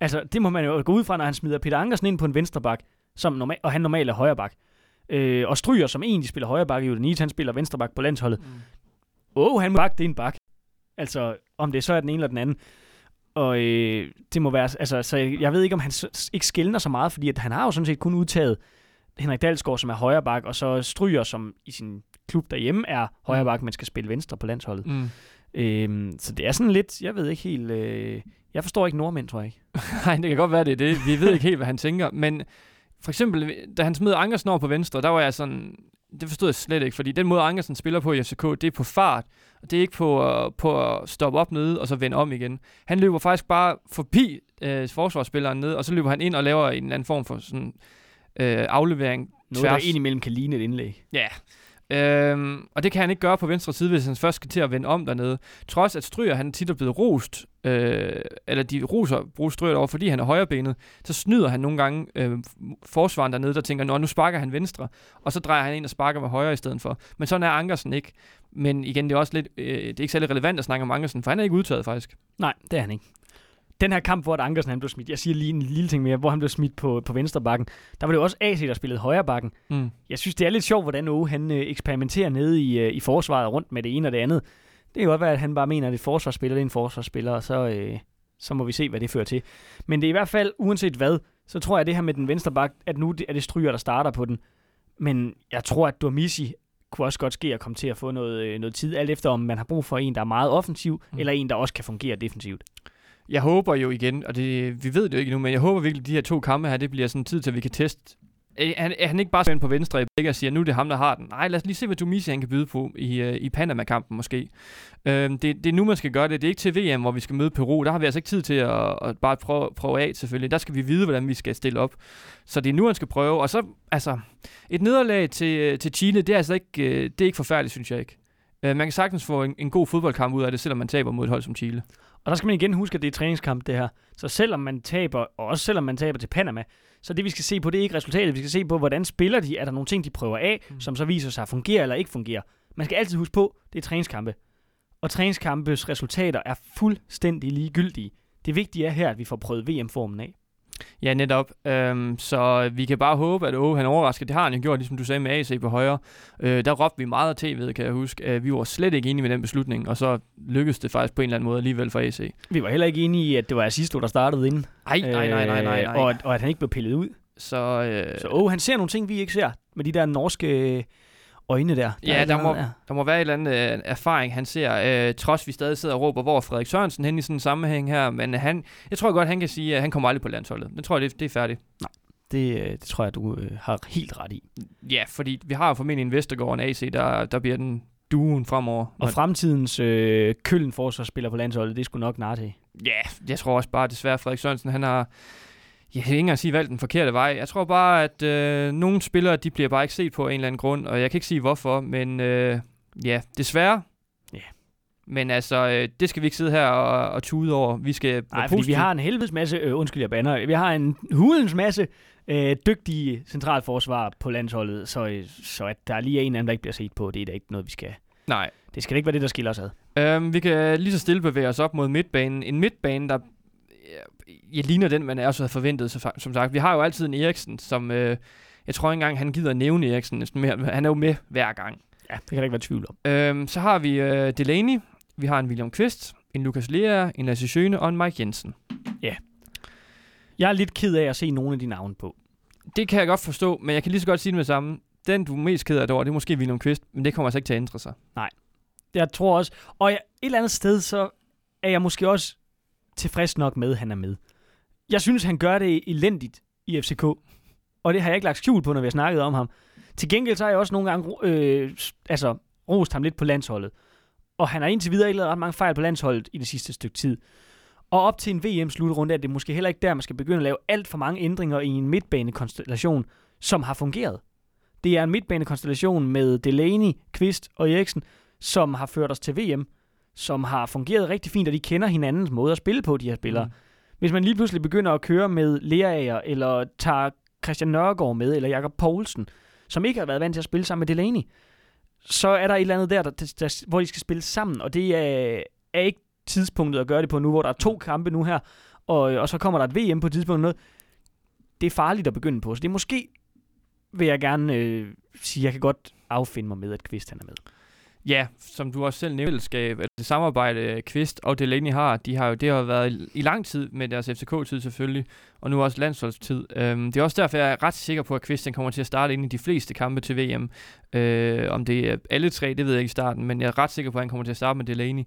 Altså, det må man jo gå ud fra, når han smider Peter Ankersen ind på en venstre bak, som normal, og han normalt er højre bak. Øh, og Stryger, som egentlig spiller højre bak i Udinese, han spiller venstre bak på landsholdet. Mm. Åge, han må bak, det er en bak. Altså, om det så er den ene eller den anden. Og øh, det må være, altså, så jeg, jeg ved ikke, om han ikke skældner så meget, fordi at han har jo sådan set kun udtaget Henrik Dalsgaard, som er højre bak, og så Stryger, som i sin klub derhjemme er højre bak, men skal spille venstre på landsholdet. Mm. Øhm, så det er sådan lidt, jeg ved ikke helt, øh, jeg forstår ikke nordmænd, tror jeg ikke. Nej, det kan godt være, det er det. Vi ved ikke helt, hvad han tænker, men for eksempel, da han smed Ankersen over på venstre, der var jeg sådan, det forstod jeg slet ikke, fordi den måde Ankersen spiller på i FCK, det er på fart, og det er ikke på, uh, på at stoppe op nede og så vende om igen. Han løber faktisk bare forbi uh, forsvarsspilleren ned, og så løber han ind og laver en eller anden form for sådan øh, aflevering Noget, tværs. der indimellem kan ligne et indlæg. Ja. Øhm, og det kan han ikke gøre på venstre side, hvis han først skal til at vende om dernede. Trods at Stryger, han tit er blevet rost, øh, eller de roser bruger Stryger over, fordi han er højrebenet, så snyder han nogle gange øh, forsvaren dernede, der tænker, nu sparker han venstre, og så drejer han ind og sparker med højre i stedet for. Men sådan er Ankersen ikke. Men igen, det er også lidt, øh, det er ikke særlig relevant at snakke om Ankersen, for han er ikke udtaget faktisk. Nej, det er han ikke den her kamp, hvor Ankersen han blev smidt, jeg siger lige en lille ting mere, hvor han blev smidt på, på venstre bakken, der var det jo også AC, der spillede højre bakken. Mm. Jeg synes, det er lidt sjovt, hvordan Åge han øh, eksperimenterer nede i, øh, i forsvaret rundt med det ene og det andet. Det kan godt være, at han bare mener, at det er forsvarsspiller, det er en forsvarsspiller, og så, øh, så må vi se, hvad det fører til. Men det er i hvert fald, uanset hvad, så tror jeg, at det her med den venstre bak, at nu er det stryger, der starter på den. Men jeg tror, at Dormisi kunne også godt ske at komme til at få noget, øh, noget tid, alt efter om man har brug for en, der er meget offensiv, mm. eller en, der også kan fungere defensivt. Jeg håber jo igen, og det, vi ved det jo ikke nu, men jeg håber virkelig, at de her to kampe her, det bliver sådan tid til, at vi kan teste er han, er han ikke bare spændt på venstre i begge og siger, nu er det ham, der har den? Nej, lad os lige se, hvad Dumisi han kan byde på i, øh, i Panama-kampen måske. Øhm, det, det er nu, man skal gøre det. Det er ikke til VM, hvor vi skal møde Peru. Der har vi altså ikke tid til at, at bare prøve, prøve af, selvfølgelig. Der skal vi vide, hvordan vi skal stille op. Så det er nu, han skal prøve. Og så, altså, et nederlag til, øh, til Chile, det er altså ikke, øh, det er ikke forfærdeligt, synes jeg ikke. Øh, man kan sagtens få en, en god fodboldkamp ud af det, selvom man taber mod et hold som Chile. Og der skal man igen huske, at det er træningskamp, det her. Så selvom man taber, og også selvom man taber til Panama, så det vi skal se på, det er ikke resultatet. Vi skal se på, hvordan spiller de. Er der nogle ting, de prøver af, mm. som så viser sig at fungere eller ikke fungere. Man skal altid huske på, det er træningskampe. Og træningskampes resultater er fuldstændig ligegyldige. Det vigtige er her, at vi får prøvet VM-formen af. Ja, netop. Øhm, så vi kan bare håbe, at Åge han overrasker. Det har han jo gjort, ligesom du sagde med AC på højre. Øh, der råbte vi meget af TV, kan jeg huske. Øh, vi var slet ikke enige med den beslutning, og så lykkedes det faktisk på en eller anden måde alligevel for AC. Vi var heller ikke enige i, at det var Assisto, der startede inden. Nej, nej, nej, nej, nej. nej. Og, og at han ikke blev pillet ud. Så, øh... så Åge, han ser nogle ting, vi ikke ser. Med de der norske øjne der. der ja, der må, der. der må være et eller andet øh, erfaring, han ser, øh, trods vi stadig sidder og råber, hvor Frederik Sørensen hen i sådan en sammenhæng her, men han, jeg tror godt, han kan sige, at han kommer aldrig på landsholdet. Det tror jeg, det, det er færdigt. Nej. Det, øh, det tror jeg, du øh, har helt ret i. Ja, fordi vi har jo formentlig en Vestergaard og en AC, der, der bliver den duen fremover. Og fremtidens øh, køllen forsvarsspiller på landsholdet, det skulle nok til. Ja, jeg tror også bare, desværre, Frederik Sørensen, han har jeg kan ikke engang sige, valgt den forkerte vej. Jeg tror bare, at øh, nogle spillere, de bliver bare ikke set på en eller anden grund, og jeg kan ikke sige hvorfor, men øh, ja, desværre. Ja. Men altså, øh, det skal vi ikke sidde her og, og tude over. Vi skal Nej, fordi vi har en helvedes masse, øh, undskyld jeg banner, vi har en hulens masse øh, dygtige centralforsvar på landsholdet, så, øh, så at der lige er en anden, der ikke bliver set på, det er da ikke noget, vi skal... Nej. Det skal ikke være det, der skiller os ad. Øhm, vi kan lige så stille bevæge os op mod midtbanen. En midtbane, der jeg ligner den, man er så havde forventet, så, som sagt. Vi har jo altid en Eriksen, som... Øh, jeg tror ikke engang, han gider at nævne Eriksen næsten mere. Han er jo med hver gang. Ja, det kan der ikke være tvivl om. Øhm, så har vi øh, Delaney, vi har en William Kvist, en Lukas Lea, en Lasse Schøne og en Mike Jensen. Ja. Jeg er lidt ked af at se nogle af de navne på. Det kan jeg godt forstå, men jeg kan lige så godt sige det med samme. Den, du er mest ked af det over, det er måske William Kvist, men det kommer altså ikke til at ændre sig. Nej. Jeg tror også, og jeg, et eller andet sted, så er jeg måske også tilfreds nok med, at han er med. Jeg synes, han gør det elendigt i FCK. Og det har jeg ikke lagt skjul på, når vi har snakket om ham. Til gengæld så har jeg også nogle gange øh, altså, rost ham lidt på landsholdet. Og han har indtil videre ikke lavet ret mange fejl på landsholdet i det sidste stykke tid. Og op til en VM-slutrunde er det måske heller ikke der, man skal begynde at lave alt for mange ændringer i en midtbanekonstellation, som har fungeret. Det er en midtbanekonstellation med Delaney, Kvist og Eriksen, som har ført os til VM, som har fungeret rigtig fint, og de kender hinandens måde at spille på, de her spillere. Mm. Hvis man lige pludselig begynder at køre med Leaer, eller tager Christian Nørgaard med, eller Jakob Poulsen, som ikke har været vant til at spille sammen med Delaney, så er der et eller andet der, der, der, der hvor de skal spille sammen, og det er, er ikke tidspunktet at gøre det på nu, hvor der er to kampe nu her, og, og så kommer der et VM på et tidspunkt. Noget. Det er farligt at begynde på, så det er måske, vil jeg gerne øh, sige, jeg kan godt affinde mig med, at Kvist han er med. Ja, som du også selv nævnte, fællesskab, det samarbejde Kvist øh, og Delaney har, de har jo, det har været i, i lang tid med deres FCK-tid selvfølgelig, og nu også landsholdstid. Øhm, det er også derfor, jeg er ret sikker på, at Kvist kommer til at starte ind i de fleste kampe til VM. Øh, om det er alle tre, det ved jeg ikke i starten, men jeg er ret sikker på, at han kommer til at starte med Delaney.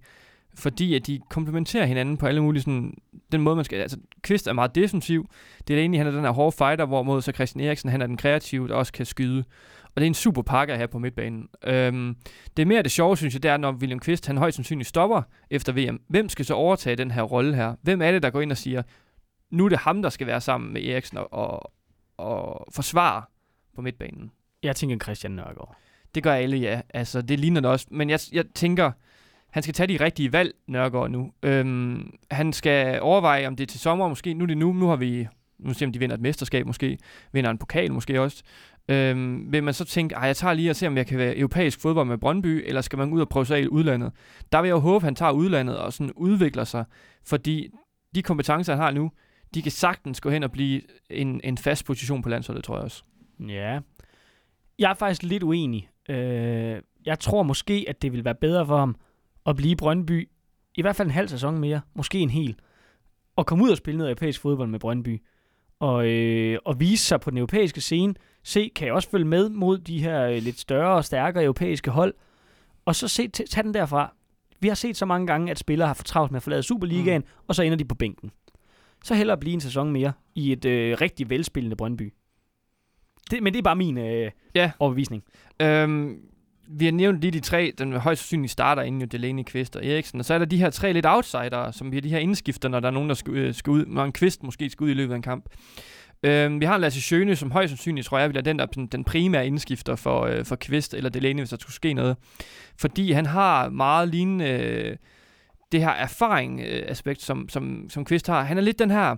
Fordi at de komplementerer hinanden på alle mulige sådan, den måde, man skal... Altså, Kvist er meget defensiv. Delaney, han er den her hårde fighter, hvorimod så Christian Eriksen, han er den kreative, der også kan skyde. Og det er en super pakke her på midtbanen. Øhm, det er mere det sjove, synes jeg, det er, når William Kvist, han højst sandsynligt stopper efter VM. Hvem skal så overtage den her rolle her? Hvem er det, der går ind og siger, nu er det ham, der skal være sammen med Eriksen og, og, og forsvare på midtbanen? Jeg tænker Christian Nørgaard. Det gør alle, ja. Altså, det ligner det også. Men jeg, jeg tænker, han skal tage de rigtige valg, Nørgaard, nu. Øhm, han skal overveje, om det er til sommer måske. Nu er det nu. Nu har vi nu ser om de vinder et mesterskab måske, vinder en pokal måske også. Øhm, vil man så tænke, at jeg tager lige og ser, om jeg kan være europæisk fodbold med Brøndby, eller skal man ud og prøve sig i udlandet? Der vil jeg jo håbe, at han tager udlandet og sådan udvikler sig, fordi de kompetencer, han har nu, de kan sagtens gå hen og blive en, en fast position på landsholdet, tror jeg også. Ja. Jeg er faktisk lidt uenig. Øh, jeg tror måske, at det vil være bedre for ham at blive Brøndby i hvert fald en halv sæson mere, måske en hel, og komme ud og spille noget europæisk fodbold med Brøndby, og, øh, og vise sig på den europæiske scene, se, kan jeg også følge med mod de her øh, lidt større og stærkere europæiske hold, og så se, tage den derfra. Vi har set så mange gange, at spillere har fortravlt med at forlade Superligaen, mm. og så ender de på bænken. Så hellere blive en sæson mere i et øh, rigtig velspillende Brøndby. Det, men det er bare min øh, Ja. overbevisning. Øhm, vi har nævnt lige de tre, den højst sandsynligt starter inden jo Delaney, Kvist og Eriksen. Og så er der de her tre lidt outsider, som vi har de her indskifter, når der er nogen, der skal, øh, skal ud. Når en Kvist måske skal ud i løbet af en kamp. Øhm, vi har Lasse Schøne, som højst sandsynligt, tror jeg, vil være den, der er den primære indskifter for, øh, for Kvist eller Delaney, hvis der skulle ske noget. Fordi han har meget lignende øh, det her erfaring-aspekt, som, som, som Kvist har. Han er lidt den her,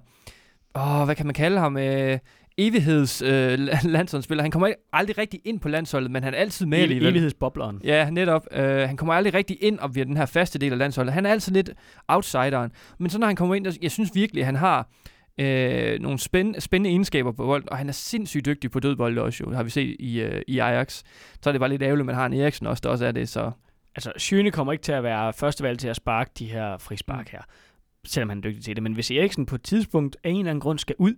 åh, hvad kan man kalde ham, øh, evigheds øh, landsholdsspiller. Han kommer aldrig rigtig ind på landsholdet, men han er altid med Ev- alligevel. evighedsbobleren. Ja, netop. Øh, han kommer aldrig rigtig ind og bliver den her faste del af landsholdet. Han er altid lidt outsideren. Men så når han kommer ind, jeg synes virkelig, at han har øh, nogle spænd, spændende egenskaber på bold, og han er sindssygt dygtig på dødbold også, jo, har vi set i, øh, i Ajax. Så er det bare lidt ærgerligt, at man har en Eriksen også, der også er det, så... Altså, Schøne kommer ikke til at være førstevalg til at sparke de her frispark Mm. her, selvom han er dygtig til det. Men hvis Eriksen på et tidspunkt af en eller anden grund skal ud,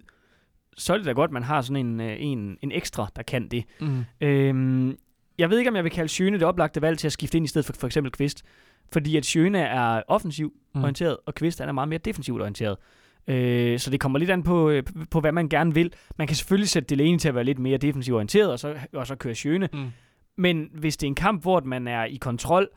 så er det da godt, at man har sådan en, øh, en, en ekstra, der kan det. Mm. Øhm, jeg ved ikke, om jeg vil kalde Schøne det oplagte valg til at skifte ind i stedet for for eksempel Kvist. Fordi at Schøne er offensiv Mm. orienteret, og Kvist han er meget mere defensivt orienteret. Øh, så det kommer lidt an på, øh, på, hvad man gerne vil. Man kan selvfølgelig sætte Delaney til at være lidt mere defensivt orienteret, og så, og så køre Schøne. Mm. Men hvis det er en kamp, hvor man er i kontrol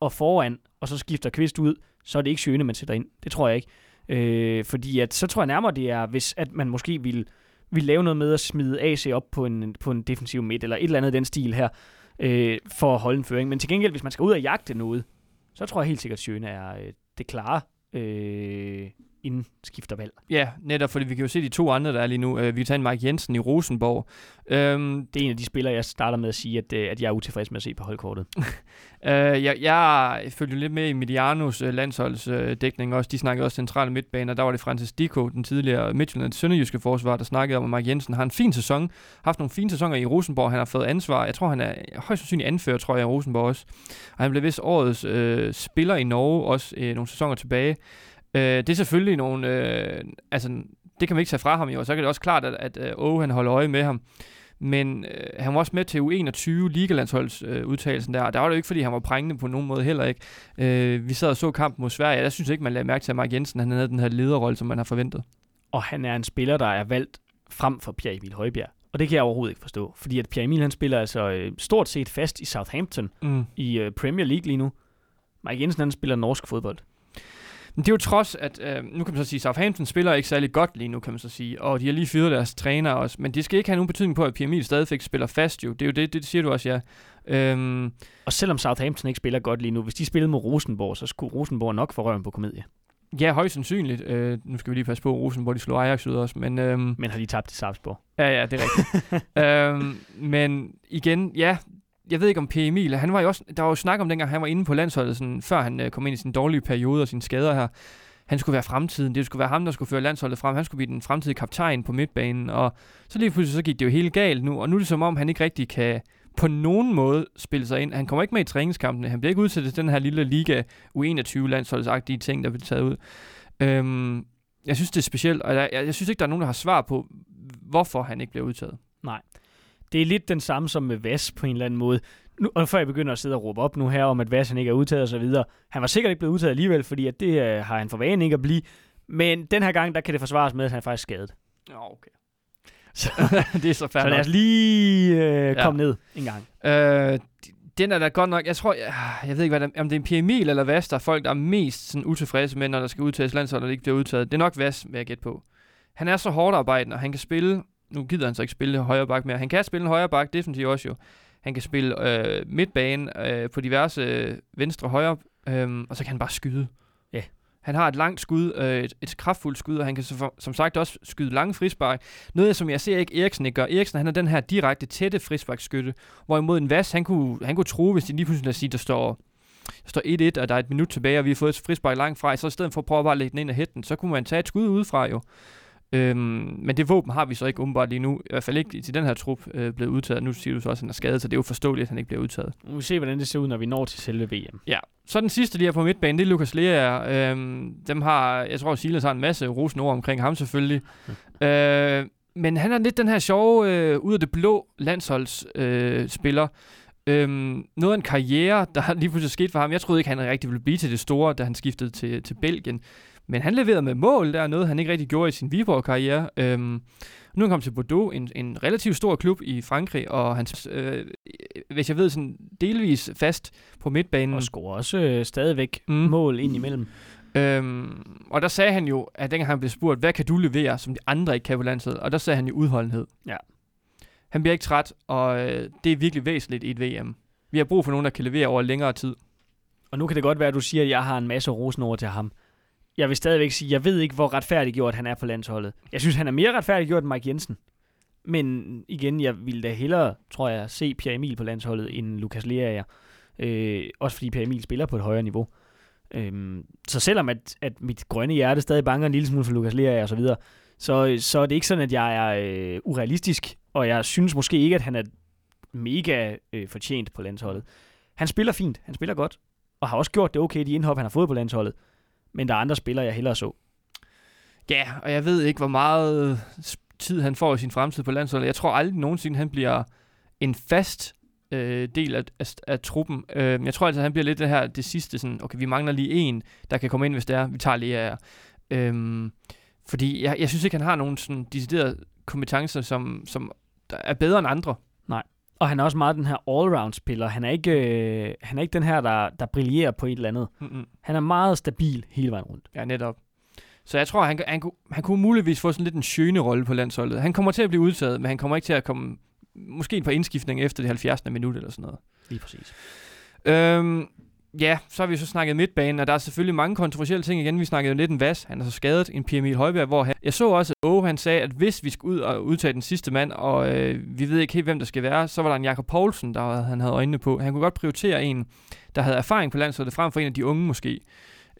og foran, og så skifter Kvist ud, så er det ikke Schøne, man sætter ind. Det tror jeg ikke. Øh, fordi at, så tror jeg nærmere, det er, hvis at man måske vil, vil lave noget med at smide AC op på en, på en defensiv midt, eller et eller andet den stil her, øh, for at holde en føring. Men til gengæld, hvis man skal ud og jagte noget, så tror jeg helt sikkert, at Schøne er øh, det klare øh, indskiftervalg. Ja, netop, fordi vi kan jo se de to andre, der er lige nu. Øh, vi kan tage en Mike Jensen i Rosenborg. Øhm, Det er en af de spillere, jeg starter med at sige, at, øh, at jeg er utilfreds med at se på holdkortet. Øh, jeg, jeg følger lidt med i Medianos øh, landsholdsdækning øh, også. De snakkede også centrale midtbaner. Der var det Francis Diko, den tidligere Midtjyllands sønderjyske forsvar, der snakkede om, at Mark Jensen har en fin sæson. Haft nogle fine sæsoner i Rosenborg. Han har fået ansvar. Jeg tror, han er højst sandsynligt anfører, tror jeg, i Rosenborg også. Og han blev vist årets øh, spiller i Norge også øh, nogle sæsoner tilbage. Øh, det er selvfølgelig nogle... Øh, altså, det kan man ikke tage fra ham jo. Og så er det også klart, at, at øh, Åge, han holder øje med ham. Men øh, han var også med til U21 Ligalandsholds øh, udtalelsen der, og der var det jo ikke, fordi han var prængende på nogen måde heller ikke. Øh, vi sad og så kampen mod Sverige, og der synes jeg ikke, man lagde mærke til, at Mark Jensen han havde den her lederrolle, som man har forventet. og han er en spiller, der er valgt frem for Pierre Emil Højbjerg. Og det kan jeg overhovedet ikke forstå, fordi at Pierre Emil han spiller altså øh, stort set fast i Southampton Mm. i øh, Premier League lige nu. Mike Jensen han spiller norsk fodbold. Men det er jo trods, at øh, nu kan man så sige, Southampton spiller ikke særlig godt lige nu, kan man så sige, og de har lige fyret deres træner også, men det skal ikke have nogen betydning på, at Pierre stadigvæk spiller fast jo. Det er jo det, det siger du også, ja. Øhm, Og selvom Southampton ikke spiller godt lige nu, hvis de spillede mod Rosenborg, så skulle Rosenborg nok få røven på komedie. ja, højst sandsynligt. Øh, nu skal vi lige passe på, Rosenborg de slog Ajax ud også, men... Øhm, Men har de tabt til Sarpsborg? Ja, ja, det er rigtigt. øhm, men igen, ja, jeg ved ikke om P. Emil, han var jo også, der var jo snak om dengang, han var inde på landsholdet, sådan, før han øh, kom ind i sin dårlige periode og sine skader her. Han skulle være fremtiden. Det skulle være ham, der skulle føre landsholdet frem. Han skulle blive den fremtidige kaptajn på midtbanen. Og så lige pludselig så gik det jo helt galt nu. Og nu er det som om, han ikke rigtig kan på nogen måde spille sig ind. Han kommer ikke med i træningskampene. Han bliver ikke udsat til den her lille liga U21 landsholdsagtige ting, der bliver taget ud. Øhm, jeg synes, det er specielt, og jeg, jeg, jeg synes ikke, der er nogen, der har svar på, hvorfor han ikke bliver udtaget. Det er lidt den samme som med Vas på en eller anden måde. Nu, og før jeg begynder at sidde og råbe op nu her om, at Vas han ikke er udtaget og så videre. Han var sikkert ikke blevet udtaget alligevel, fordi at det øh, har han for vane ikke at blive. Men den her gang, der kan det forsvares med, at han er faktisk skadet. Ja, okay. Så, det er så fair så lad os lige øh, Ja. komme ned en gang. Øh, den er da godt nok, jeg tror, jeg, jeg ved ikke, hvad der, om det er en Emil eller Vas, der er folk, der er mest sådan, utilfredse med, når der skal udtages landshold, og det ikke bliver udtaget. Det er nok Vas, vil jeg gætte på. Han er så hårdt arbejdende, og han kan spille, nu gider han så ikke spille højre bak mere, han kan spille en højre bak, definitivt også jo. Han kan spille øh, midtbane øh, på diverse øh, venstre højre, øh, og så kan han bare skyde. Ja. Han har et langt skud, øh, et, et kraftfuldt skud, og han kan så som sagt også skyde lange frispark. Noget, som jeg ser ikke Eriksen ikke gør. Eriksen, han er den her direkte tætte frisparkskytte, hvorimod en Vas, han kunne, han kunne tro, hvis de lige pludselig lad os sige, der står, der står 1-1, og der er et minut tilbage, og vi har fået et frispark langt fra, så i stedet for at prøve bare at lægge den ind af hætten, så kunne man tage et skud udefra jo. Øhm, men det våben har vi så ikke umiddelbart lige nu. I hvert fald ikke til den her trup øh, blevet udtaget. Nu siger du så også, at han er skadet, så det er jo forståeligt, at han ikke bliver udtaget. Vi se, hvordan det ser ud, når vi når til selve VM. Ja, så den sidste lige her på midtbanen, det er Lukas Lea. Øhm, dem har, jeg tror, Silas har en masse rosende ord omkring ham selvfølgelig. øh, men han er lidt den her sjove, øh, ud af det blå landsholdsspiller. Øh, spiller. Øhm, noget af en karriere, der lige pludselig skete for ham. Jeg troede ikke, han rigtig ville blive til det store, da han skiftede til, til Belgien. Men han leverede med mål, der er noget, han ikke rigtig gjorde i sin Viborg-karriere. Øhm, nu er han kommet til Bordeaux, en, en relativt stor klub i Frankrig, og han, øh, hvis jeg ved, sådan delvis fast på midtbanen. Og scorer også øh, stadigvæk mm. mål ind imellem. Øhm, og der sagde han jo, at dengang han blev spurgt, hvad kan du levere, som de andre ikke kan på landsholdet? Og der sagde han jo udholdenhed. Ja. Han bliver ikke træt, og øh, det er virkelig væsentligt i et VM. Vi har brug for nogen, der kan levere over længere tid. Og nu kan det godt være, at du siger, at jeg har en masse rosen over til ham. Jeg vil stadigvæk sige, jeg ved ikke, hvor retfærdiggjort han er på landsholdet. Jeg synes, han er mere retfærdiggjort end Mike Jensen. Men igen, jeg ville da hellere, tror jeg, se Pierre Emil på landsholdet end Lukas Lerager. Øh, også fordi Pierre Emil spiller på et højere niveau. Øh, så selvom at, at mit grønne hjerte stadig banker en lille smule for Lukas Lerager og så videre, så, så er det ikke sådan, at jeg er øh, urealistisk, og jeg synes måske ikke, at han er mega øh, fortjent på landsholdet. Han spiller fint, han spiller godt, og har også gjort det okay, de indhop, han har fået på landsholdet. Men der er andre spillere, jeg hellere så. Ja, og jeg ved ikke, hvor meget øh, tid han får i sin fremtid på landsholdet. Jeg tror aldrig nogensinde, han bliver en fast øh, del af, af, af truppen. Øh, jeg tror altså, han bliver lidt det her, det sidste, sådan, okay, vi mangler lige en, der kan komme ind, hvis det er, vi tager lige af øh, fordi jeg, jeg synes ikke, han har nogen sådan deciderede kompetencer, som, som er bedre end andre. Og han er også meget den her all-round-spiller. Han er ikke, øh, han er ikke den her, der, der brillerer på et eller andet. Mm-hmm. Han er meget stabil hele vejen rundt. Ja, netop. Så jeg tror, han, han, han, han kunne muligvis få sådan lidt en skøne rolle på landsholdet. Han kommer til at blive udtaget, men han kommer ikke til at komme måske en par indskiftning efter det 70. minut eller sådan noget. Lige præcis. Øhm, ja, så har vi så snakket midtbanen, og der er selvfølgelig mange kontroversielle ting igen. Vi snakkede jo lidt en Vas, han er så skadet, en Pierre Emil Højbjerg, hvor han... Jeg så også, at Åge, han sagde, at hvis vi skal ud og udtage den sidste mand, og øh, vi ved ikke helt, hvem der skal være, så var der en Jakob Poulsen, der han havde øjnene på. Han kunne godt prioritere en, der havde erfaring på landsholdet, frem for en af de unge måske.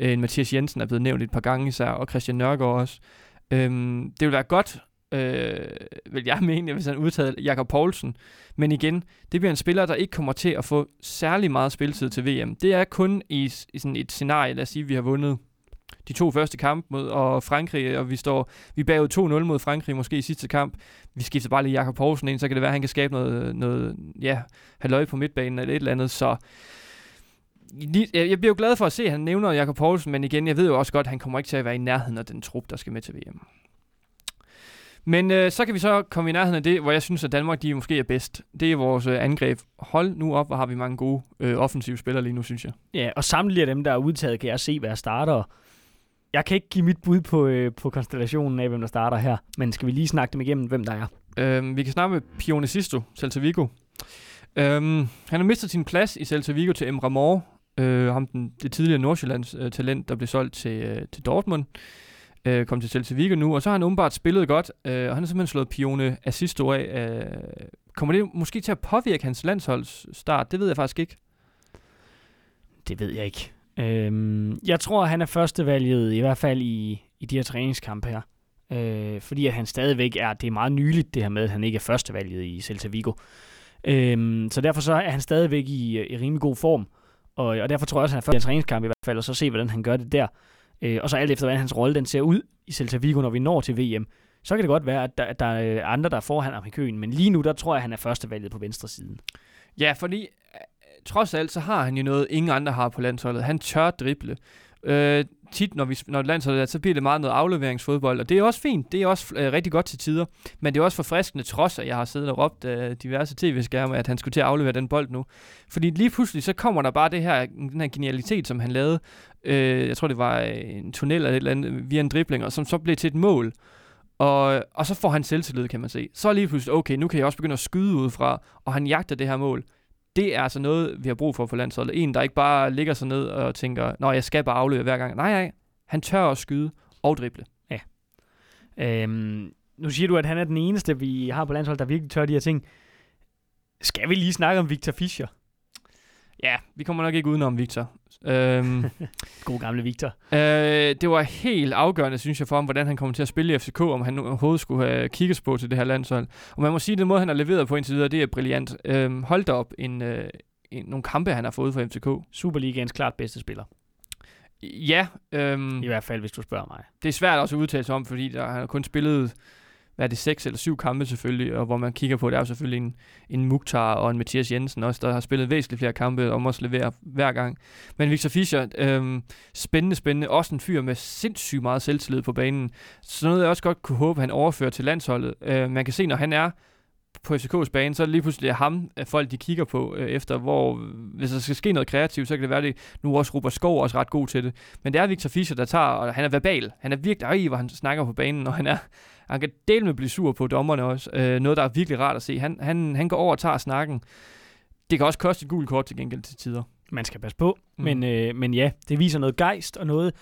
Øh, en Mathias Jensen er blevet nævnt et par gange især, og Christian Nørgaard også. Øhm, det vil være godt øh, vil jeg mene, hvis han udtaler Jakob Poulsen. Men igen, det bliver en spiller, der ikke kommer til at få særlig meget spilletid til VM. Det er kun i, i sådan et scenarie, lad os sige, vi har vundet de to første kampe mod og Frankrig, og vi står vi bagud 2-0 mod Frankrig måske i sidste kamp. Vi skifter bare lige Jakob Poulsen ind, så kan det være, at han kan skabe noget, noget ja, halvøje på midtbanen eller et eller andet, så jeg bliver jo glad for at se, at han nævner Jakob Poulsen, men igen, jeg ved jo også godt, at han kommer ikke til at være i nærheden af den trup, der skal med til VM. Men øh, så kan vi så komme i nærheden af det, hvor jeg synes, at Danmark de måske er bedst. Det er vores øh, angreb. Hold nu op, hvor har vi mange gode øh, offensive spillere lige nu, synes jeg. Ja, og samtlige af dem, der er udtaget, kan jeg se, hvad jeg starter. Jeg kan ikke give mit bud på, øh, på konstellationen af, hvem der starter her. Men skal vi lige snakke dem igennem, hvem der er? Øhm, vi kan snakke med Pione Sisto, Celta Vigo. Øhm, han har mistet sin plads i Celta Vigo til Emre Mor, øh, ham den, det tidligere Nordsjællands øh, talent, der blev solgt til, øh, til Dortmund øh, kom til Celta Vigo nu, og så har han åbenbart spillet godt, øh, og han har simpelthen slået Pione Assisto af. Øh, kommer det måske til at påvirke hans landsholdsstart? Det ved jeg faktisk ikke. Det ved jeg ikke. Øhm, jeg tror, han er førstevalget, i hvert fald i, i de her træningskampe her. Øh, fordi at han stadigvæk er, det er meget nyligt det her med, at han ikke er førstevalget i Celta Vigo. Øhm, så derfor så er han stadigvæk i, i rimelig god form. Og, og derfor tror jeg også, at han er første træningskamp i hvert fald, og så se, hvordan han gør det der. Øh, og så alt efter, hvordan hans rolle den ser ud i Celta Vigo, når vi når til VM, så kan det godt være, at der, at der er andre, der er foran ham i køen. Men lige nu, der tror jeg, at han er førstevalget på venstre siden. Ja, fordi øh, trods alt, så har han jo noget, ingen andre har på landsholdet. Han tør drible. Øh, tit, når, vi, når landsholdet er, så bliver det meget noget afleveringsfodbold, og det er også fint. Det er også øh, rigtig godt til tider. Men det er også forfriskende, trods at jeg har siddet og råbt øh, diverse tv-skærme, at han skulle til at aflevere den bold nu. Fordi lige pludselig, så kommer der bare det her, den her genialitet, som han lavede. Øh, jeg tror, det var en tunnel eller et eller andet, via en dribling, og som så blev til et mål. Og, og så får han selvtillid, kan man se. Så lige pludselig, okay, nu kan jeg også begynde at skyde ud fra, og han jagter det her mål det er altså noget, vi har brug for for landsholdet. En, der ikke bare ligger sig ned og tænker, nå, jeg skal bare aflevere hver gang. Nej, nej, han tør at skyde og drible. Ja. Øhm, nu siger du, at han er den eneste, vi har på landsholdet, der virkelig tør de her ting. Skal vi lige snakke om Victor Fischer? Ja, vi kommer nok ikke udenom Victor. Øhm, God gamle Victor. Øh, det var helt afgørende, synes jeg, for ham, hvordan han kommer til at spille i FCK, om han overhovedet skulle have kigget på til det her landshold. Og man må sige, at den måde, han har leveret på indtil videre, det er brilliant. Øhm, hold da op en, øh, en, nogle kampe, han har fået for FCK. Superligaens klart bedste spiller. Ja. Øhm, I hvert fald, hvis du spørger mig. Det er svært også at udtale sig om, fordi der, han har kun spillet hvad er det, seks eller syv kampe selvfølgelig, og hvor man kigger på, der er jo selvfølgelig en, en Mukhtar og en Mathias Jensen også, der har spillet væsentligt flere kampe, og også leverer hver gang. Men Victor Fischer, øh, spændende, spændende, også en fyr med sindssygt meget selvtillid på banen. Så noget jeg også godt kunne håbe, han overfører til landsholdet. Øh, man kan se, når han er på FCK's bane, så er det lige pludselig ham, at folk de kigger på øh, efter, hvor hvis der skal ske noget kreativt, så kan det være det. Nu også Robert Skov også ret god til det. Men det er Victor Fischer, der tager, og han er verbal. Han er virkelig, ej, hvor han snakker på banen, og han er, han kan dele med blive sur på dommerne også. Øh, noget, der er virkelig rart at se. Han, han, han går over og tager snakken. Det kan også koste et gult kort til gengæld til tider. Man skal passe på, mm. men, øh, men ja, det viser noget gejst og noget,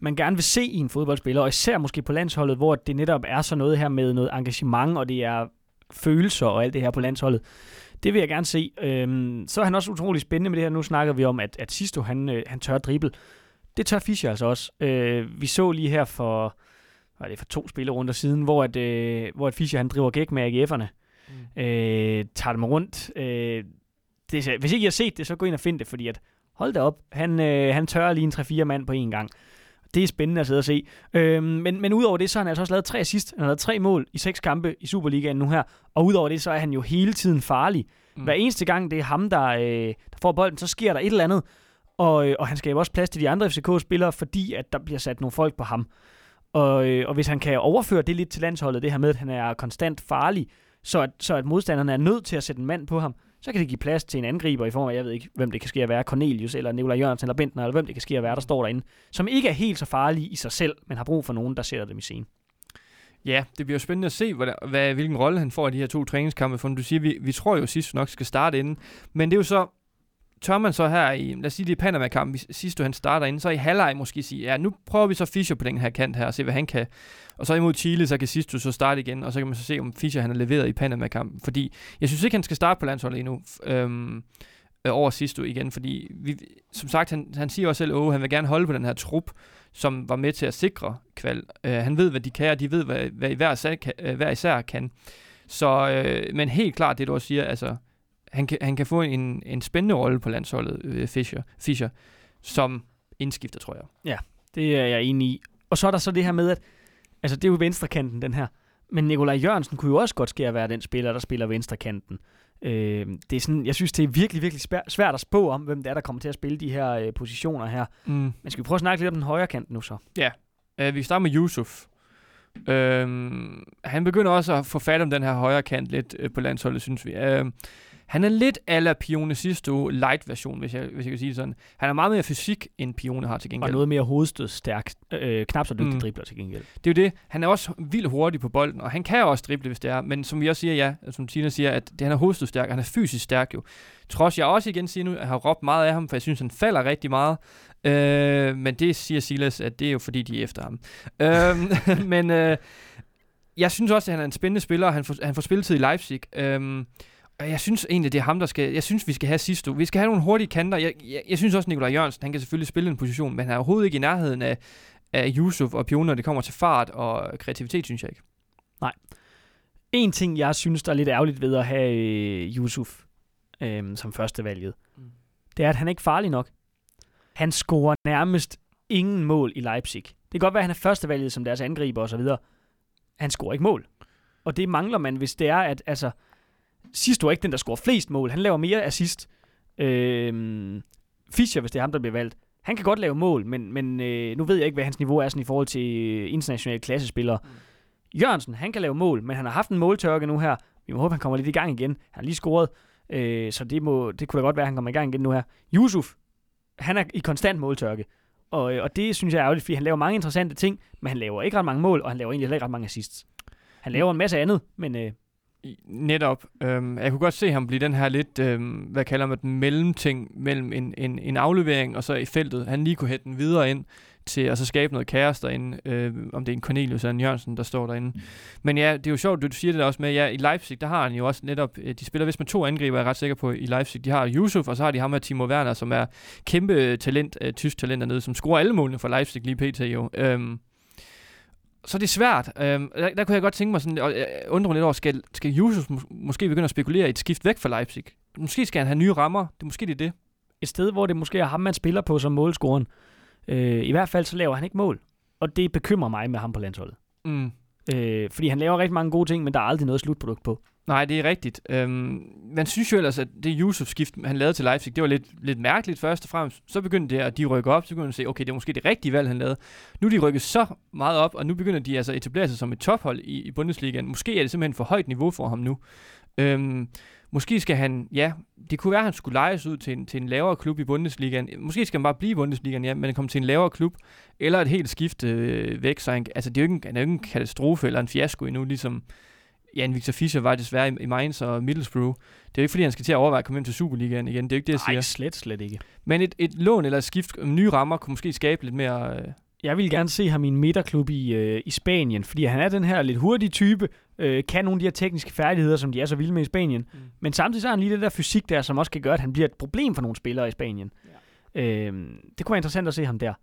man gerne vil se i en fodboldspiller, og især måske på landsholdet, hvor det netop er så noget her med noget engagement, og det er følelser og alt det her på landsholdet. Det vil jeg gerne se. Øhm, så er han også utrolig spændende med det her. Nu snakker vi om, at, at Sisto, han, øh, han tør drible. Det tør Fischer altså også. Øh, vi så lige her for, hvad det for to spillerunder siden, hvor, at, øh, hvor at Fischer han driver gæk med AGF'erne. Mm. Øh, tager dem rundt. Øh, det, hvis ikke I har set det, så gå ind og find det, fordi at, hold da op, han, øh, han tør lige en 3-4 mand på én gang. Det er spændende at sidde og se. Øhm, men, men udover det, så har han altså også lavet tre assist. Han har lavet tre mål i seks kampe i Superligaen nu her. Og udover det, så er han jo hele tiden farlig. Mm. Hver eneste gang, det er ham, der, øh, der får bolden, så sker der et eller andet. Og, øh, og han skaber også plads til de andre FCK-spillere, fordi at der bliver sat nogle folk på ham. Og, øh, og hvis han kan overføre det lidt til landsholdet, det her med, at han er konstant farlig, så at, så at modstanderne er nødt til at sætte en mand på ham, så kan det give plads til en angriber i form af, jeg ved ikke, hvem det kan ske at være, Cornelius, eller Nikolaj Jørgensen, eller Bentner, eller hvem det kan ske at være, der står derinde, som ikke er helt så farlige i sig selv, men har brug for nogen, der sætter dem i scenen. Ja, det bliver jo spændende at se, hvad, hvad, hvilken rolle han får i de her to træningskampe, for du siger, vi, vi tror jo sidst nok skal starte inden, men det er jo så, tør man så her i, lad os sige det i Panama-kampen, sidst du han starter ind, så i halvleg måske sige, ja, nu prøver vi så Fischer på den her kant her, og se hvad han kan. Og så imod Chile, så kan sidst du så starte igen, og så kan man så se, om Fischer han har leveret i Panama-kampen. Fordi jeg synes ikke, han skal starte på landsholdet endnu. Øhm, øh, over sidst igen, fordi vi, som sagt, han, han siger også selv, at han vil gerne holde på den her trup, som var med til at sikre kval. Uh, han ved, hvad de kan, og de ved, hvad, hvad hver, især kan, uh, hver især kan. Så, uh, men helt klart det, du også siger, altså, han kan, han kan få en, en spændende rolle på landsholdet, uh, Fischer, Fischer, som indskifter, tror jeg. Ja, det er jeg enig i. Og så er der så det her med, at altså, det er jo venstrekanten, den her. Men Nikolaj Jørgensen kunne jo også godt ske at være den spiller, der spiller venstrekanten. Øh, det er sådan, jeg synes, det er virkelig, virkelig svært at spå om, hvem det er, der kommer til at spille de her øh, positioner her. Mm. Men skal vi prøve at snakke lidt om den højre kant nu så? Ja, uh, vi starter med Yusuf. Uh, han begynder også at få fat om den her højre kant lidt uh, på landsholdet, synes vi. Uh, han er lidt ala Pione Sisto light version, hvis jeg, hvis jeg kan sige det sådan. Han er meget mere fysik, end Pione har til gengæld. Og noget mere hovedstødstærk, øh, knap så dygtig mm. dribler til gengæld. Det er jo det. Han er også vildt hurtig på bolden, og han kan også drible, hvis det er. Men som vi også siger, ja, som Tina siger, at det, han er hovedstødstærk, han er fysisk stærk jo. Trods jeg også igen siger nu, at jeg har råbt meget af ham, for jeg synes, han falder rigtig meget. Øh, men det siger Silas, at det er jo fordi, de er efter ham. øh, men øh, jeg synes også, at han er en spændende spiller, og han får, han får spilletid i Leipzig. Øh, jeg synes egentlig, det er ham, der skal... Jeg synes, vi skal have sidste Vi skal have nogle hurtige kanter. Jeg, jeg, jeg synes også, Nikolaj Jørgensen, han kan selvfølgelig spille en position, men han er overhovedet ikke i nærheden af, af Yusuf og Pion, når det kommer til fart og kreativitet, synes jeg ikke. Nej. En ting, jeg synes, der er lidt ærgerligt ved at have øh, Yusuf øh, som første valget, mm. det er, at han er ikke farlig nok. Han scorer nærmest ingen mål i Leipzig. Det kan godt være, at han er første valget som deres angriber osv. Han scorer ikke mål. Og det mangler man, hvis det er, at altså, Sidst var ikke den, der scorer flest mål. Han laver mere assist. Øh, Fischer, hvis det er ham, der bliver valgt, han kan godt lave mål, men, men øh, nu ved jeg ikke, hvad hans niveau er sådan i forhold til øh, internationale klassespillere. Mm. Jørgensen, han kan lave mål, men han har haft en måltørke nu her. Vi må håbe, han kommer lidt i gang igen. Han har lige scoret, øh, så det, må, det kunne da godt være, at han kommer i gang igen nu her. Yusuf, han er i konstant måltørke. Og, øh, og det synes jeg er ærgerligt, fordi han laver mange interessante ting, men han laver ikke ret mange mål, og han laver egentlig heller ikke ret mange assists. Han laver en masse andet, men øh, Netop. Øhm, jeg kunne godt se ham blive den her lidt, øhm, hvad kalder man den, mellemting mellem en, en, en aflevering og så i feltet. Han lige kunne hætte den videre ind til at så skabe noget kaos derinde, øh, om det er en Cornelius eller en Jørgensen, der står derinde. Men ja, det er jo sjovt, du siger det der også med, ja, i Leipzig, der har han jo også netop, øh, de spiller vist med to angriber, jeg er ret sikker på, i Leipzig. De har Yusuf, og så har de ham med Timo Werner, som er kæmpe talent, øh, tysk talent dernede, som scorer alle målene for Leipzig lige pt. jo. Øhm, så er det svært. Øhm, der, der kunne jeg godt tænke mig sådan, og jeg undrer mig lidt over, skal, skal Jusos mås- måske begynde at spekulere i et skift væk fra Leipzig? Måske skal han have nye rammer. Det er måske det, er det. Et sted, hvor det måske er ham, man spiller på som målscoren. Øh, I hvert fald så laver han ikke mål. Og det bekymrer mig med ham på landsholdet. Mm. Øh, fordi han laver rigtig mange gode ting, men der er aldrig noget slutprodukt på. Nej, det er rigtigt. Øhm, man synes jo ellers, at det Yusuf-skift, han lavede til Leipzig, det var lidt, lidt mærkeligt først og fremmest. Så begyndte det, at de rykker op, så begyndte man at se, okay, det er måske det rigtige valg, han lavede. Nu er de rykket så meget op, og nu begynder de altså at etablere sig som et tophold i, i Bundesligaen. Måske er det simpelthen for højt niveau for ham nu. Øhm, måske skal han, ja, det kunne være, at han skulle lejes ud til en, til en lavere klub i Bundesligaen. Måske skal han bare blive i Bundesligaen, ja, men komme til en lavere klub, eller et helt skift øh, væk. Så han, altså, det er jo ikke, han er jo ikke en katastrofe eller en fiasko endnu, ligesom ja, en Victor Fischer var desværre i, i Mainz og Middlesbrough. Det er jo ikke, fordi han skal til at overveje at komme hjem til Superligaen igen. Det er jo ikke det, jeg siger. Nej, slet, slet ikke. Men et, et lån eller et skift, nye rammer, kunne måske skabe lidt mere... Øh, Jeg vil gerne se ham i en midterklub i, øh, i Spanien, fordi han er den her lidt hurtige type, øh, kan nogle af de her tekniske færdigheder, som de er så vilde med i Spanien. Mm. Men samtidig så har han lige det der fysik der, som også kan gøre, at han bliver et problem for nogle spillere i Spanien. Ja. Øh, det kunne være interessant at se ham der.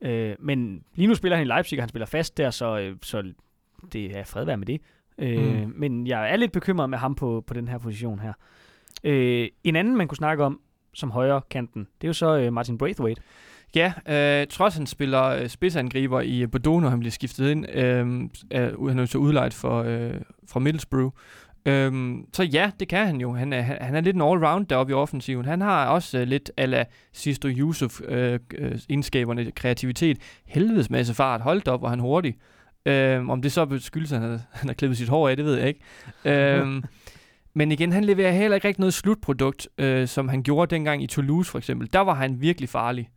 Øh, men lige nu spiller han i Leipzig, og han spiller fast der, så, øh, så det er fredvær med det. Øh, mm. Men jeg er lidt bekymret med ham på, på den her position her. Øh, en anden, man kunne snakke om som højre kanten, det er jo så øh, Martin Braithwaite. Ja, øh, trods han spiller øh, spidsangriber i Bordeaux, når han bliver skiftet ind, øh, øh, han er jo så udlejet for, øh, fra Middlesbrough. Øh, så ja, det kan han jo. Han er, han er lidt en all-round deroppe i offensiven. Han har også øh, lidt ala Sisto Yusuf øh, øh, egenskaberne, kreativitet, helvedes masse fart, holdt op, og han er hurtig. Øh, om det så skyldes, at han har, han har klippet sit hår af, det ved jeg ikke. øh, men igen, han leverer heller ikke rigtig noget slutprodukt, øh, som han gjorde dengang i Toulouse for eksempel. Der var han virkelig farlig.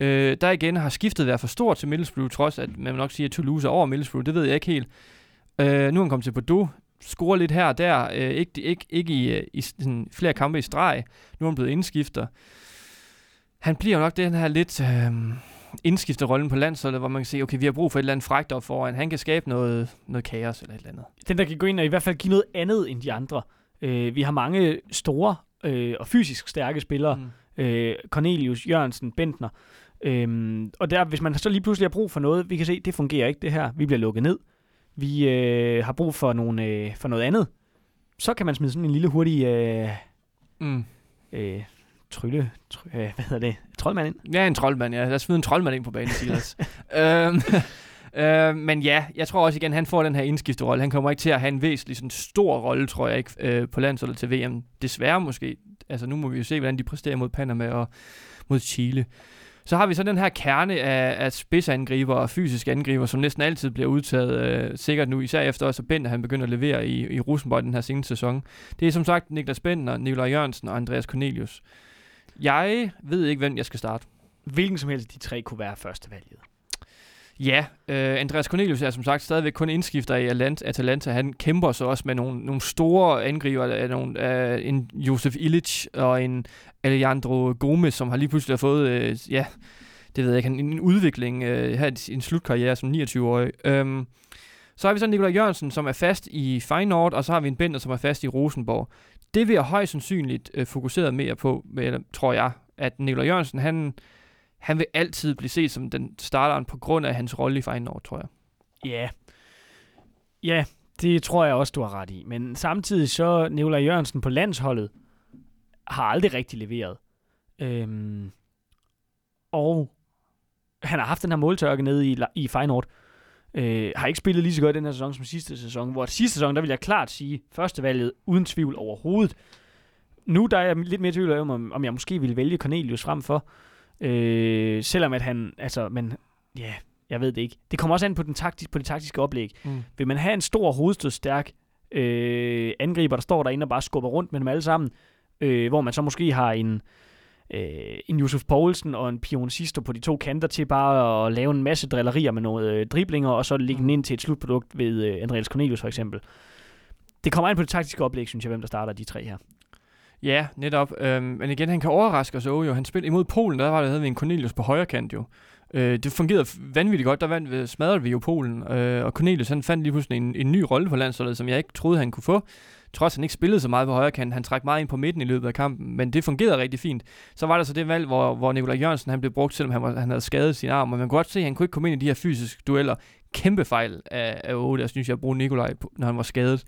Øh, der igen har skiftet været for stort til Middlesbrough, trods at man nok sige, at Toulouse er over Middlesbrough. Det ved jeg ikke helt. Øh, nu er han kommet til Bordeaux, scorer lidt her og der. Øh, ikke, ikke, ikke i, øh, i sådan flere kampe i streg. Nu er han blevet indskifter. Han bliver nok den her lidt... Øh, indskifte rollen på landsholdet, hvor man kan se, okay, vi har brug for et eller andet frækt op foran. Han kan skabe noget, noget kaos eller et eller andet. Den, der kan gå ind og i hvert fald give noget andet end de andre. Øh, vi har mange store øh, og fysisk stærke spillere. Mm. Øh, Cornelius, Jørgensen, Bentner. Øhm, og der, hvis man så lige pludselig har brug for noget, vi kan se, det fungerer ikke det her. Vi bliver lukket ned. Vi øh, har brug for, nogle, øh, for noget andet. Så kan man smide sådan en lille hurtig... Øh, mm. øh, trylle, try, øh, hvad hedder det, troldmand ind? Ja, en troldmand, ja. Lad os smide en troldmand ind på banen, Silas. øhm, øh, men ja, jeg tror også igen, han får den her indskifterolle. Han kommer ikke til at have en væsentlig sådan stor rolle, tror jeg ikke, øh, på landsholdet til VM. Desværre måske. Altså nu må vi jo se, hvordan de præsterer mod Panama og mod Chile. Så har vi så den her kerne af, af spidsangriber og fysiske angriber, som næsten altid bliver udtaget øh, sikkert nu, især efter også at Bender han begynder at levere i, i Rosenborg den her seneste sæson. Det er som sagt Niklas Bender, Nikolaj Jørgensen og Andreas Cornelius. Jeg ved ikke, hvem jeg skal starte. Hvilken som helst de tre kunne være førstevalget. Ja, øh, Andreas Cornelius er som sagt stadigvæk kun indskifter i Atalanta. Han kæmper så også med nogle, nogle store angriber, øh, nogle, uh, en Josef Illich og en Alejandro Gomez, som har lige pludselig fået, øh, ja, det ved jeg ikke, en, en udvikling øh, her i en slutkarriere som 29-årig. Øhm, så har vi så Nikolaj Jørgensen, som er fast i Feyenoord, og så har vi en Bender, som er fast i Rosenborg. Det vil jeg højst sandsynligt øh, fokuseret mere på, med, tror jeg, at Nikolaj Jørgensen, han, han vil altid blive set som den starteren på grund af hans rolle i Feyenoord, tror jeg. Ja. Yeah. Ja, yeah, det tror jeg også, du har ret i. Men samtidig så Nikolaj Jørgensen på landsholdet har aldrig rigtig leveret. Øhm, og han har haft den her måltørke nede i, i Feyenoord. Øh, har ikke spillet lige så godt den her sæson som sidste sæson. Hvor sidste sæson, der vil jeg klart sige, førstevalget uden tvivl overhovedet. Nu der er jeg lidt mere tvivl om, om jeg måske ville vælge Cornelius frem for. Øh, selvom at han, altså, men ja, yeah, jeg ved det ikke. Det kommer også an på, den taktis, på det taktiske oplæg. Mm. Vil man have en stor, hovedstødstærk øh, angriber, der står derinde og bare skubber rundt med dem alle sammen, øh, hvor man så måske har en, øh, en Josef Poulsen og en Pion Sisto på de to kanter til bare at lave en masse drillerier med nogle øh, driblinger, og så lægge den mm. ind til et slutprodukt ved øh, Andreas Cornelius for eksempel. Det kommer an på det taktiske oplæg, synes jeg, hvem der starter de tre her. Ja, netop. Øhm, men igen, han kan overraske os jo. Han spillede imod Polen, der var der havde vi en Cornelius på højre kant jo. Øh, det fungerede vanvittigt godt. Der vandt, øh, smadrede vi jo Polen, øh, og Cornelius han fandt lige pludselig en, en ny rolle på landsholdet, som jeg ikke troede, han kunne få trods han ikke spillede så meget på højre kant, han trak meget ind på midten i løbet af kampen, men det fungerede rigtig fint. Så var der så det valg, hvor, hvor Nikolaj Jørgensen han blev brugt, selvom han, var, han havde skadet sin arm, og man kunne godt se, at han kunne ikke komme ind i de her fysiske dueller. Kæmpe fejl af, af 8, jeg synes jeg, at bruge Nikolaj, når han var skadet.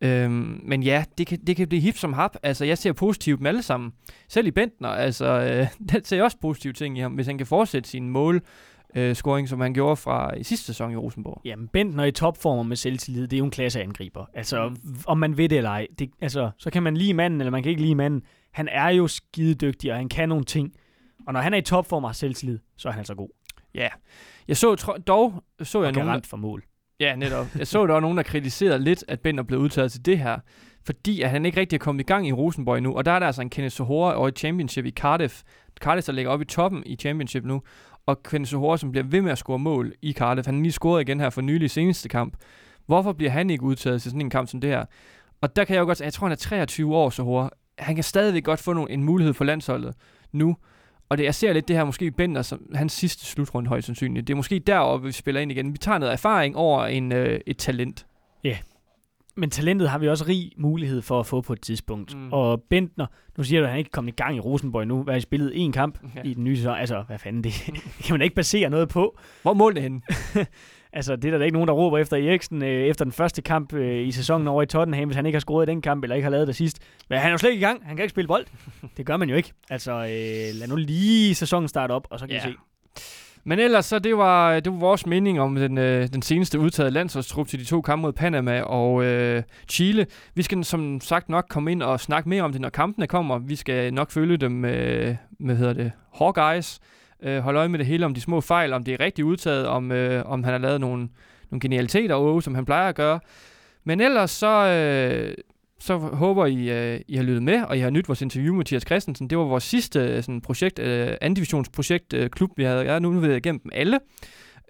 Øhm, men ja, det kan, det kan blive hip som hap. Altså, jeg ser positivt med alle sammen. Selv i Bentner, altså, øh, den ser også positive ting i ham. Hvis han kan fortsætte sine mål, øh, scoring, som han gjorde fra i sidste sæson i Rosenborg. Jamen, Bentner i topform og med selvtillid, det er jo en klasse angriber. Altså, mm. om man ved det eller ej. Det, altså, så kan man lide manden, eller man kan ikke lide manden. Han er jo skidedygtig, og han kan nogle ting. Og når han er i topform og har selvtillid, så er han altså god. Ja. Jeg så tro, dog, så jeg og garant for mål. Ja, netop. Jeg så, der var nogen, der kritiserede lidt, at Bender blev udtaget til det her, fordi at han ikke rigtig er kommet i gang i Rosenborg nu. Og der er der altså en Kenneth Sohora og i Championship i Cardiff. Cardiff, der ligger oppe i toppen i Championship nu. Og Kenneth Sohora, som bliver ved med at score mål i Cardiff. Han lige scoret igen her for nylig seneste kamp. Hvorfor bliver han ikke udtaget til sådan en kamp som det her? Og der kan jeg jo godt jeg tror, han er 23 år, Sohora. Han kan stadigvæk godt få nogle, en mulighed for landsholdet nu. Og det, jeg ser lidt det her måske Bender som hans sidste slutrunde højst sandsynligt. Det er måske deroppe, vi spiller ind igen. Vi tager noget erfaring over en, øh, et talent. Ja. Men talentet har vi også rig mulighed for at få på et tidspunkt. Mm. Og Bentner, nu siger du, at han ikke kommet i gang i Rosenborg nu. Hvad har I spillet? En kamp ja. i den nye sæson. Altså, hvad fanden, det, det kan man ikke basere noget på. Hvor mål det henne? altså, det er der ikke nogen, der råber efter Eriksen øh, efter den første kamp øh, i sæsonen over i Tottenham, hvis han ikke har scoret i den kamp, eller ikke har lavet det sidst. Men han er jo slet ikke i gang. Han kan ikke spille bold. Det gør man jo ikke. Altså, øh, lad nu lige sæsonen starte op, og så kan ja. vi se. Men ellers, så det var, det var vores mening om den, øh, den seneste udtaget landsholdstrup til de to kampe mod Panama og øh, Chile. Vi skal som sagt nok komme ind og snakke mere om det, når kampene kommer. Vi skal nok følge dem med, med hedder det, Hawkeyes. Øh, holde øje med det hele, om de små fejl, om det er rigtigt udtaget, om, øh, om han har lavet nogle, nogle genialiteter, og, som han plejer at gøre. Men ellers så, øh, så håber I, øh, I har lyttet med, og I har nydt vores interview med Mathias Christensen. Det var vores sidste øh, sådan projekt, uh, andivisionsprojekt øh, klub, vi havde. Jeg nu ved jeg igennem dem alle.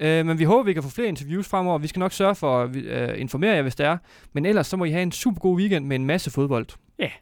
Øh, men vi håber, vi kan få flere interviews fremover. Vi skal nok sørge for øh, at øh, informere jer, hvis det er. Men ellers så må I have en super god weekend med en masse fodbold. Ja, yeah.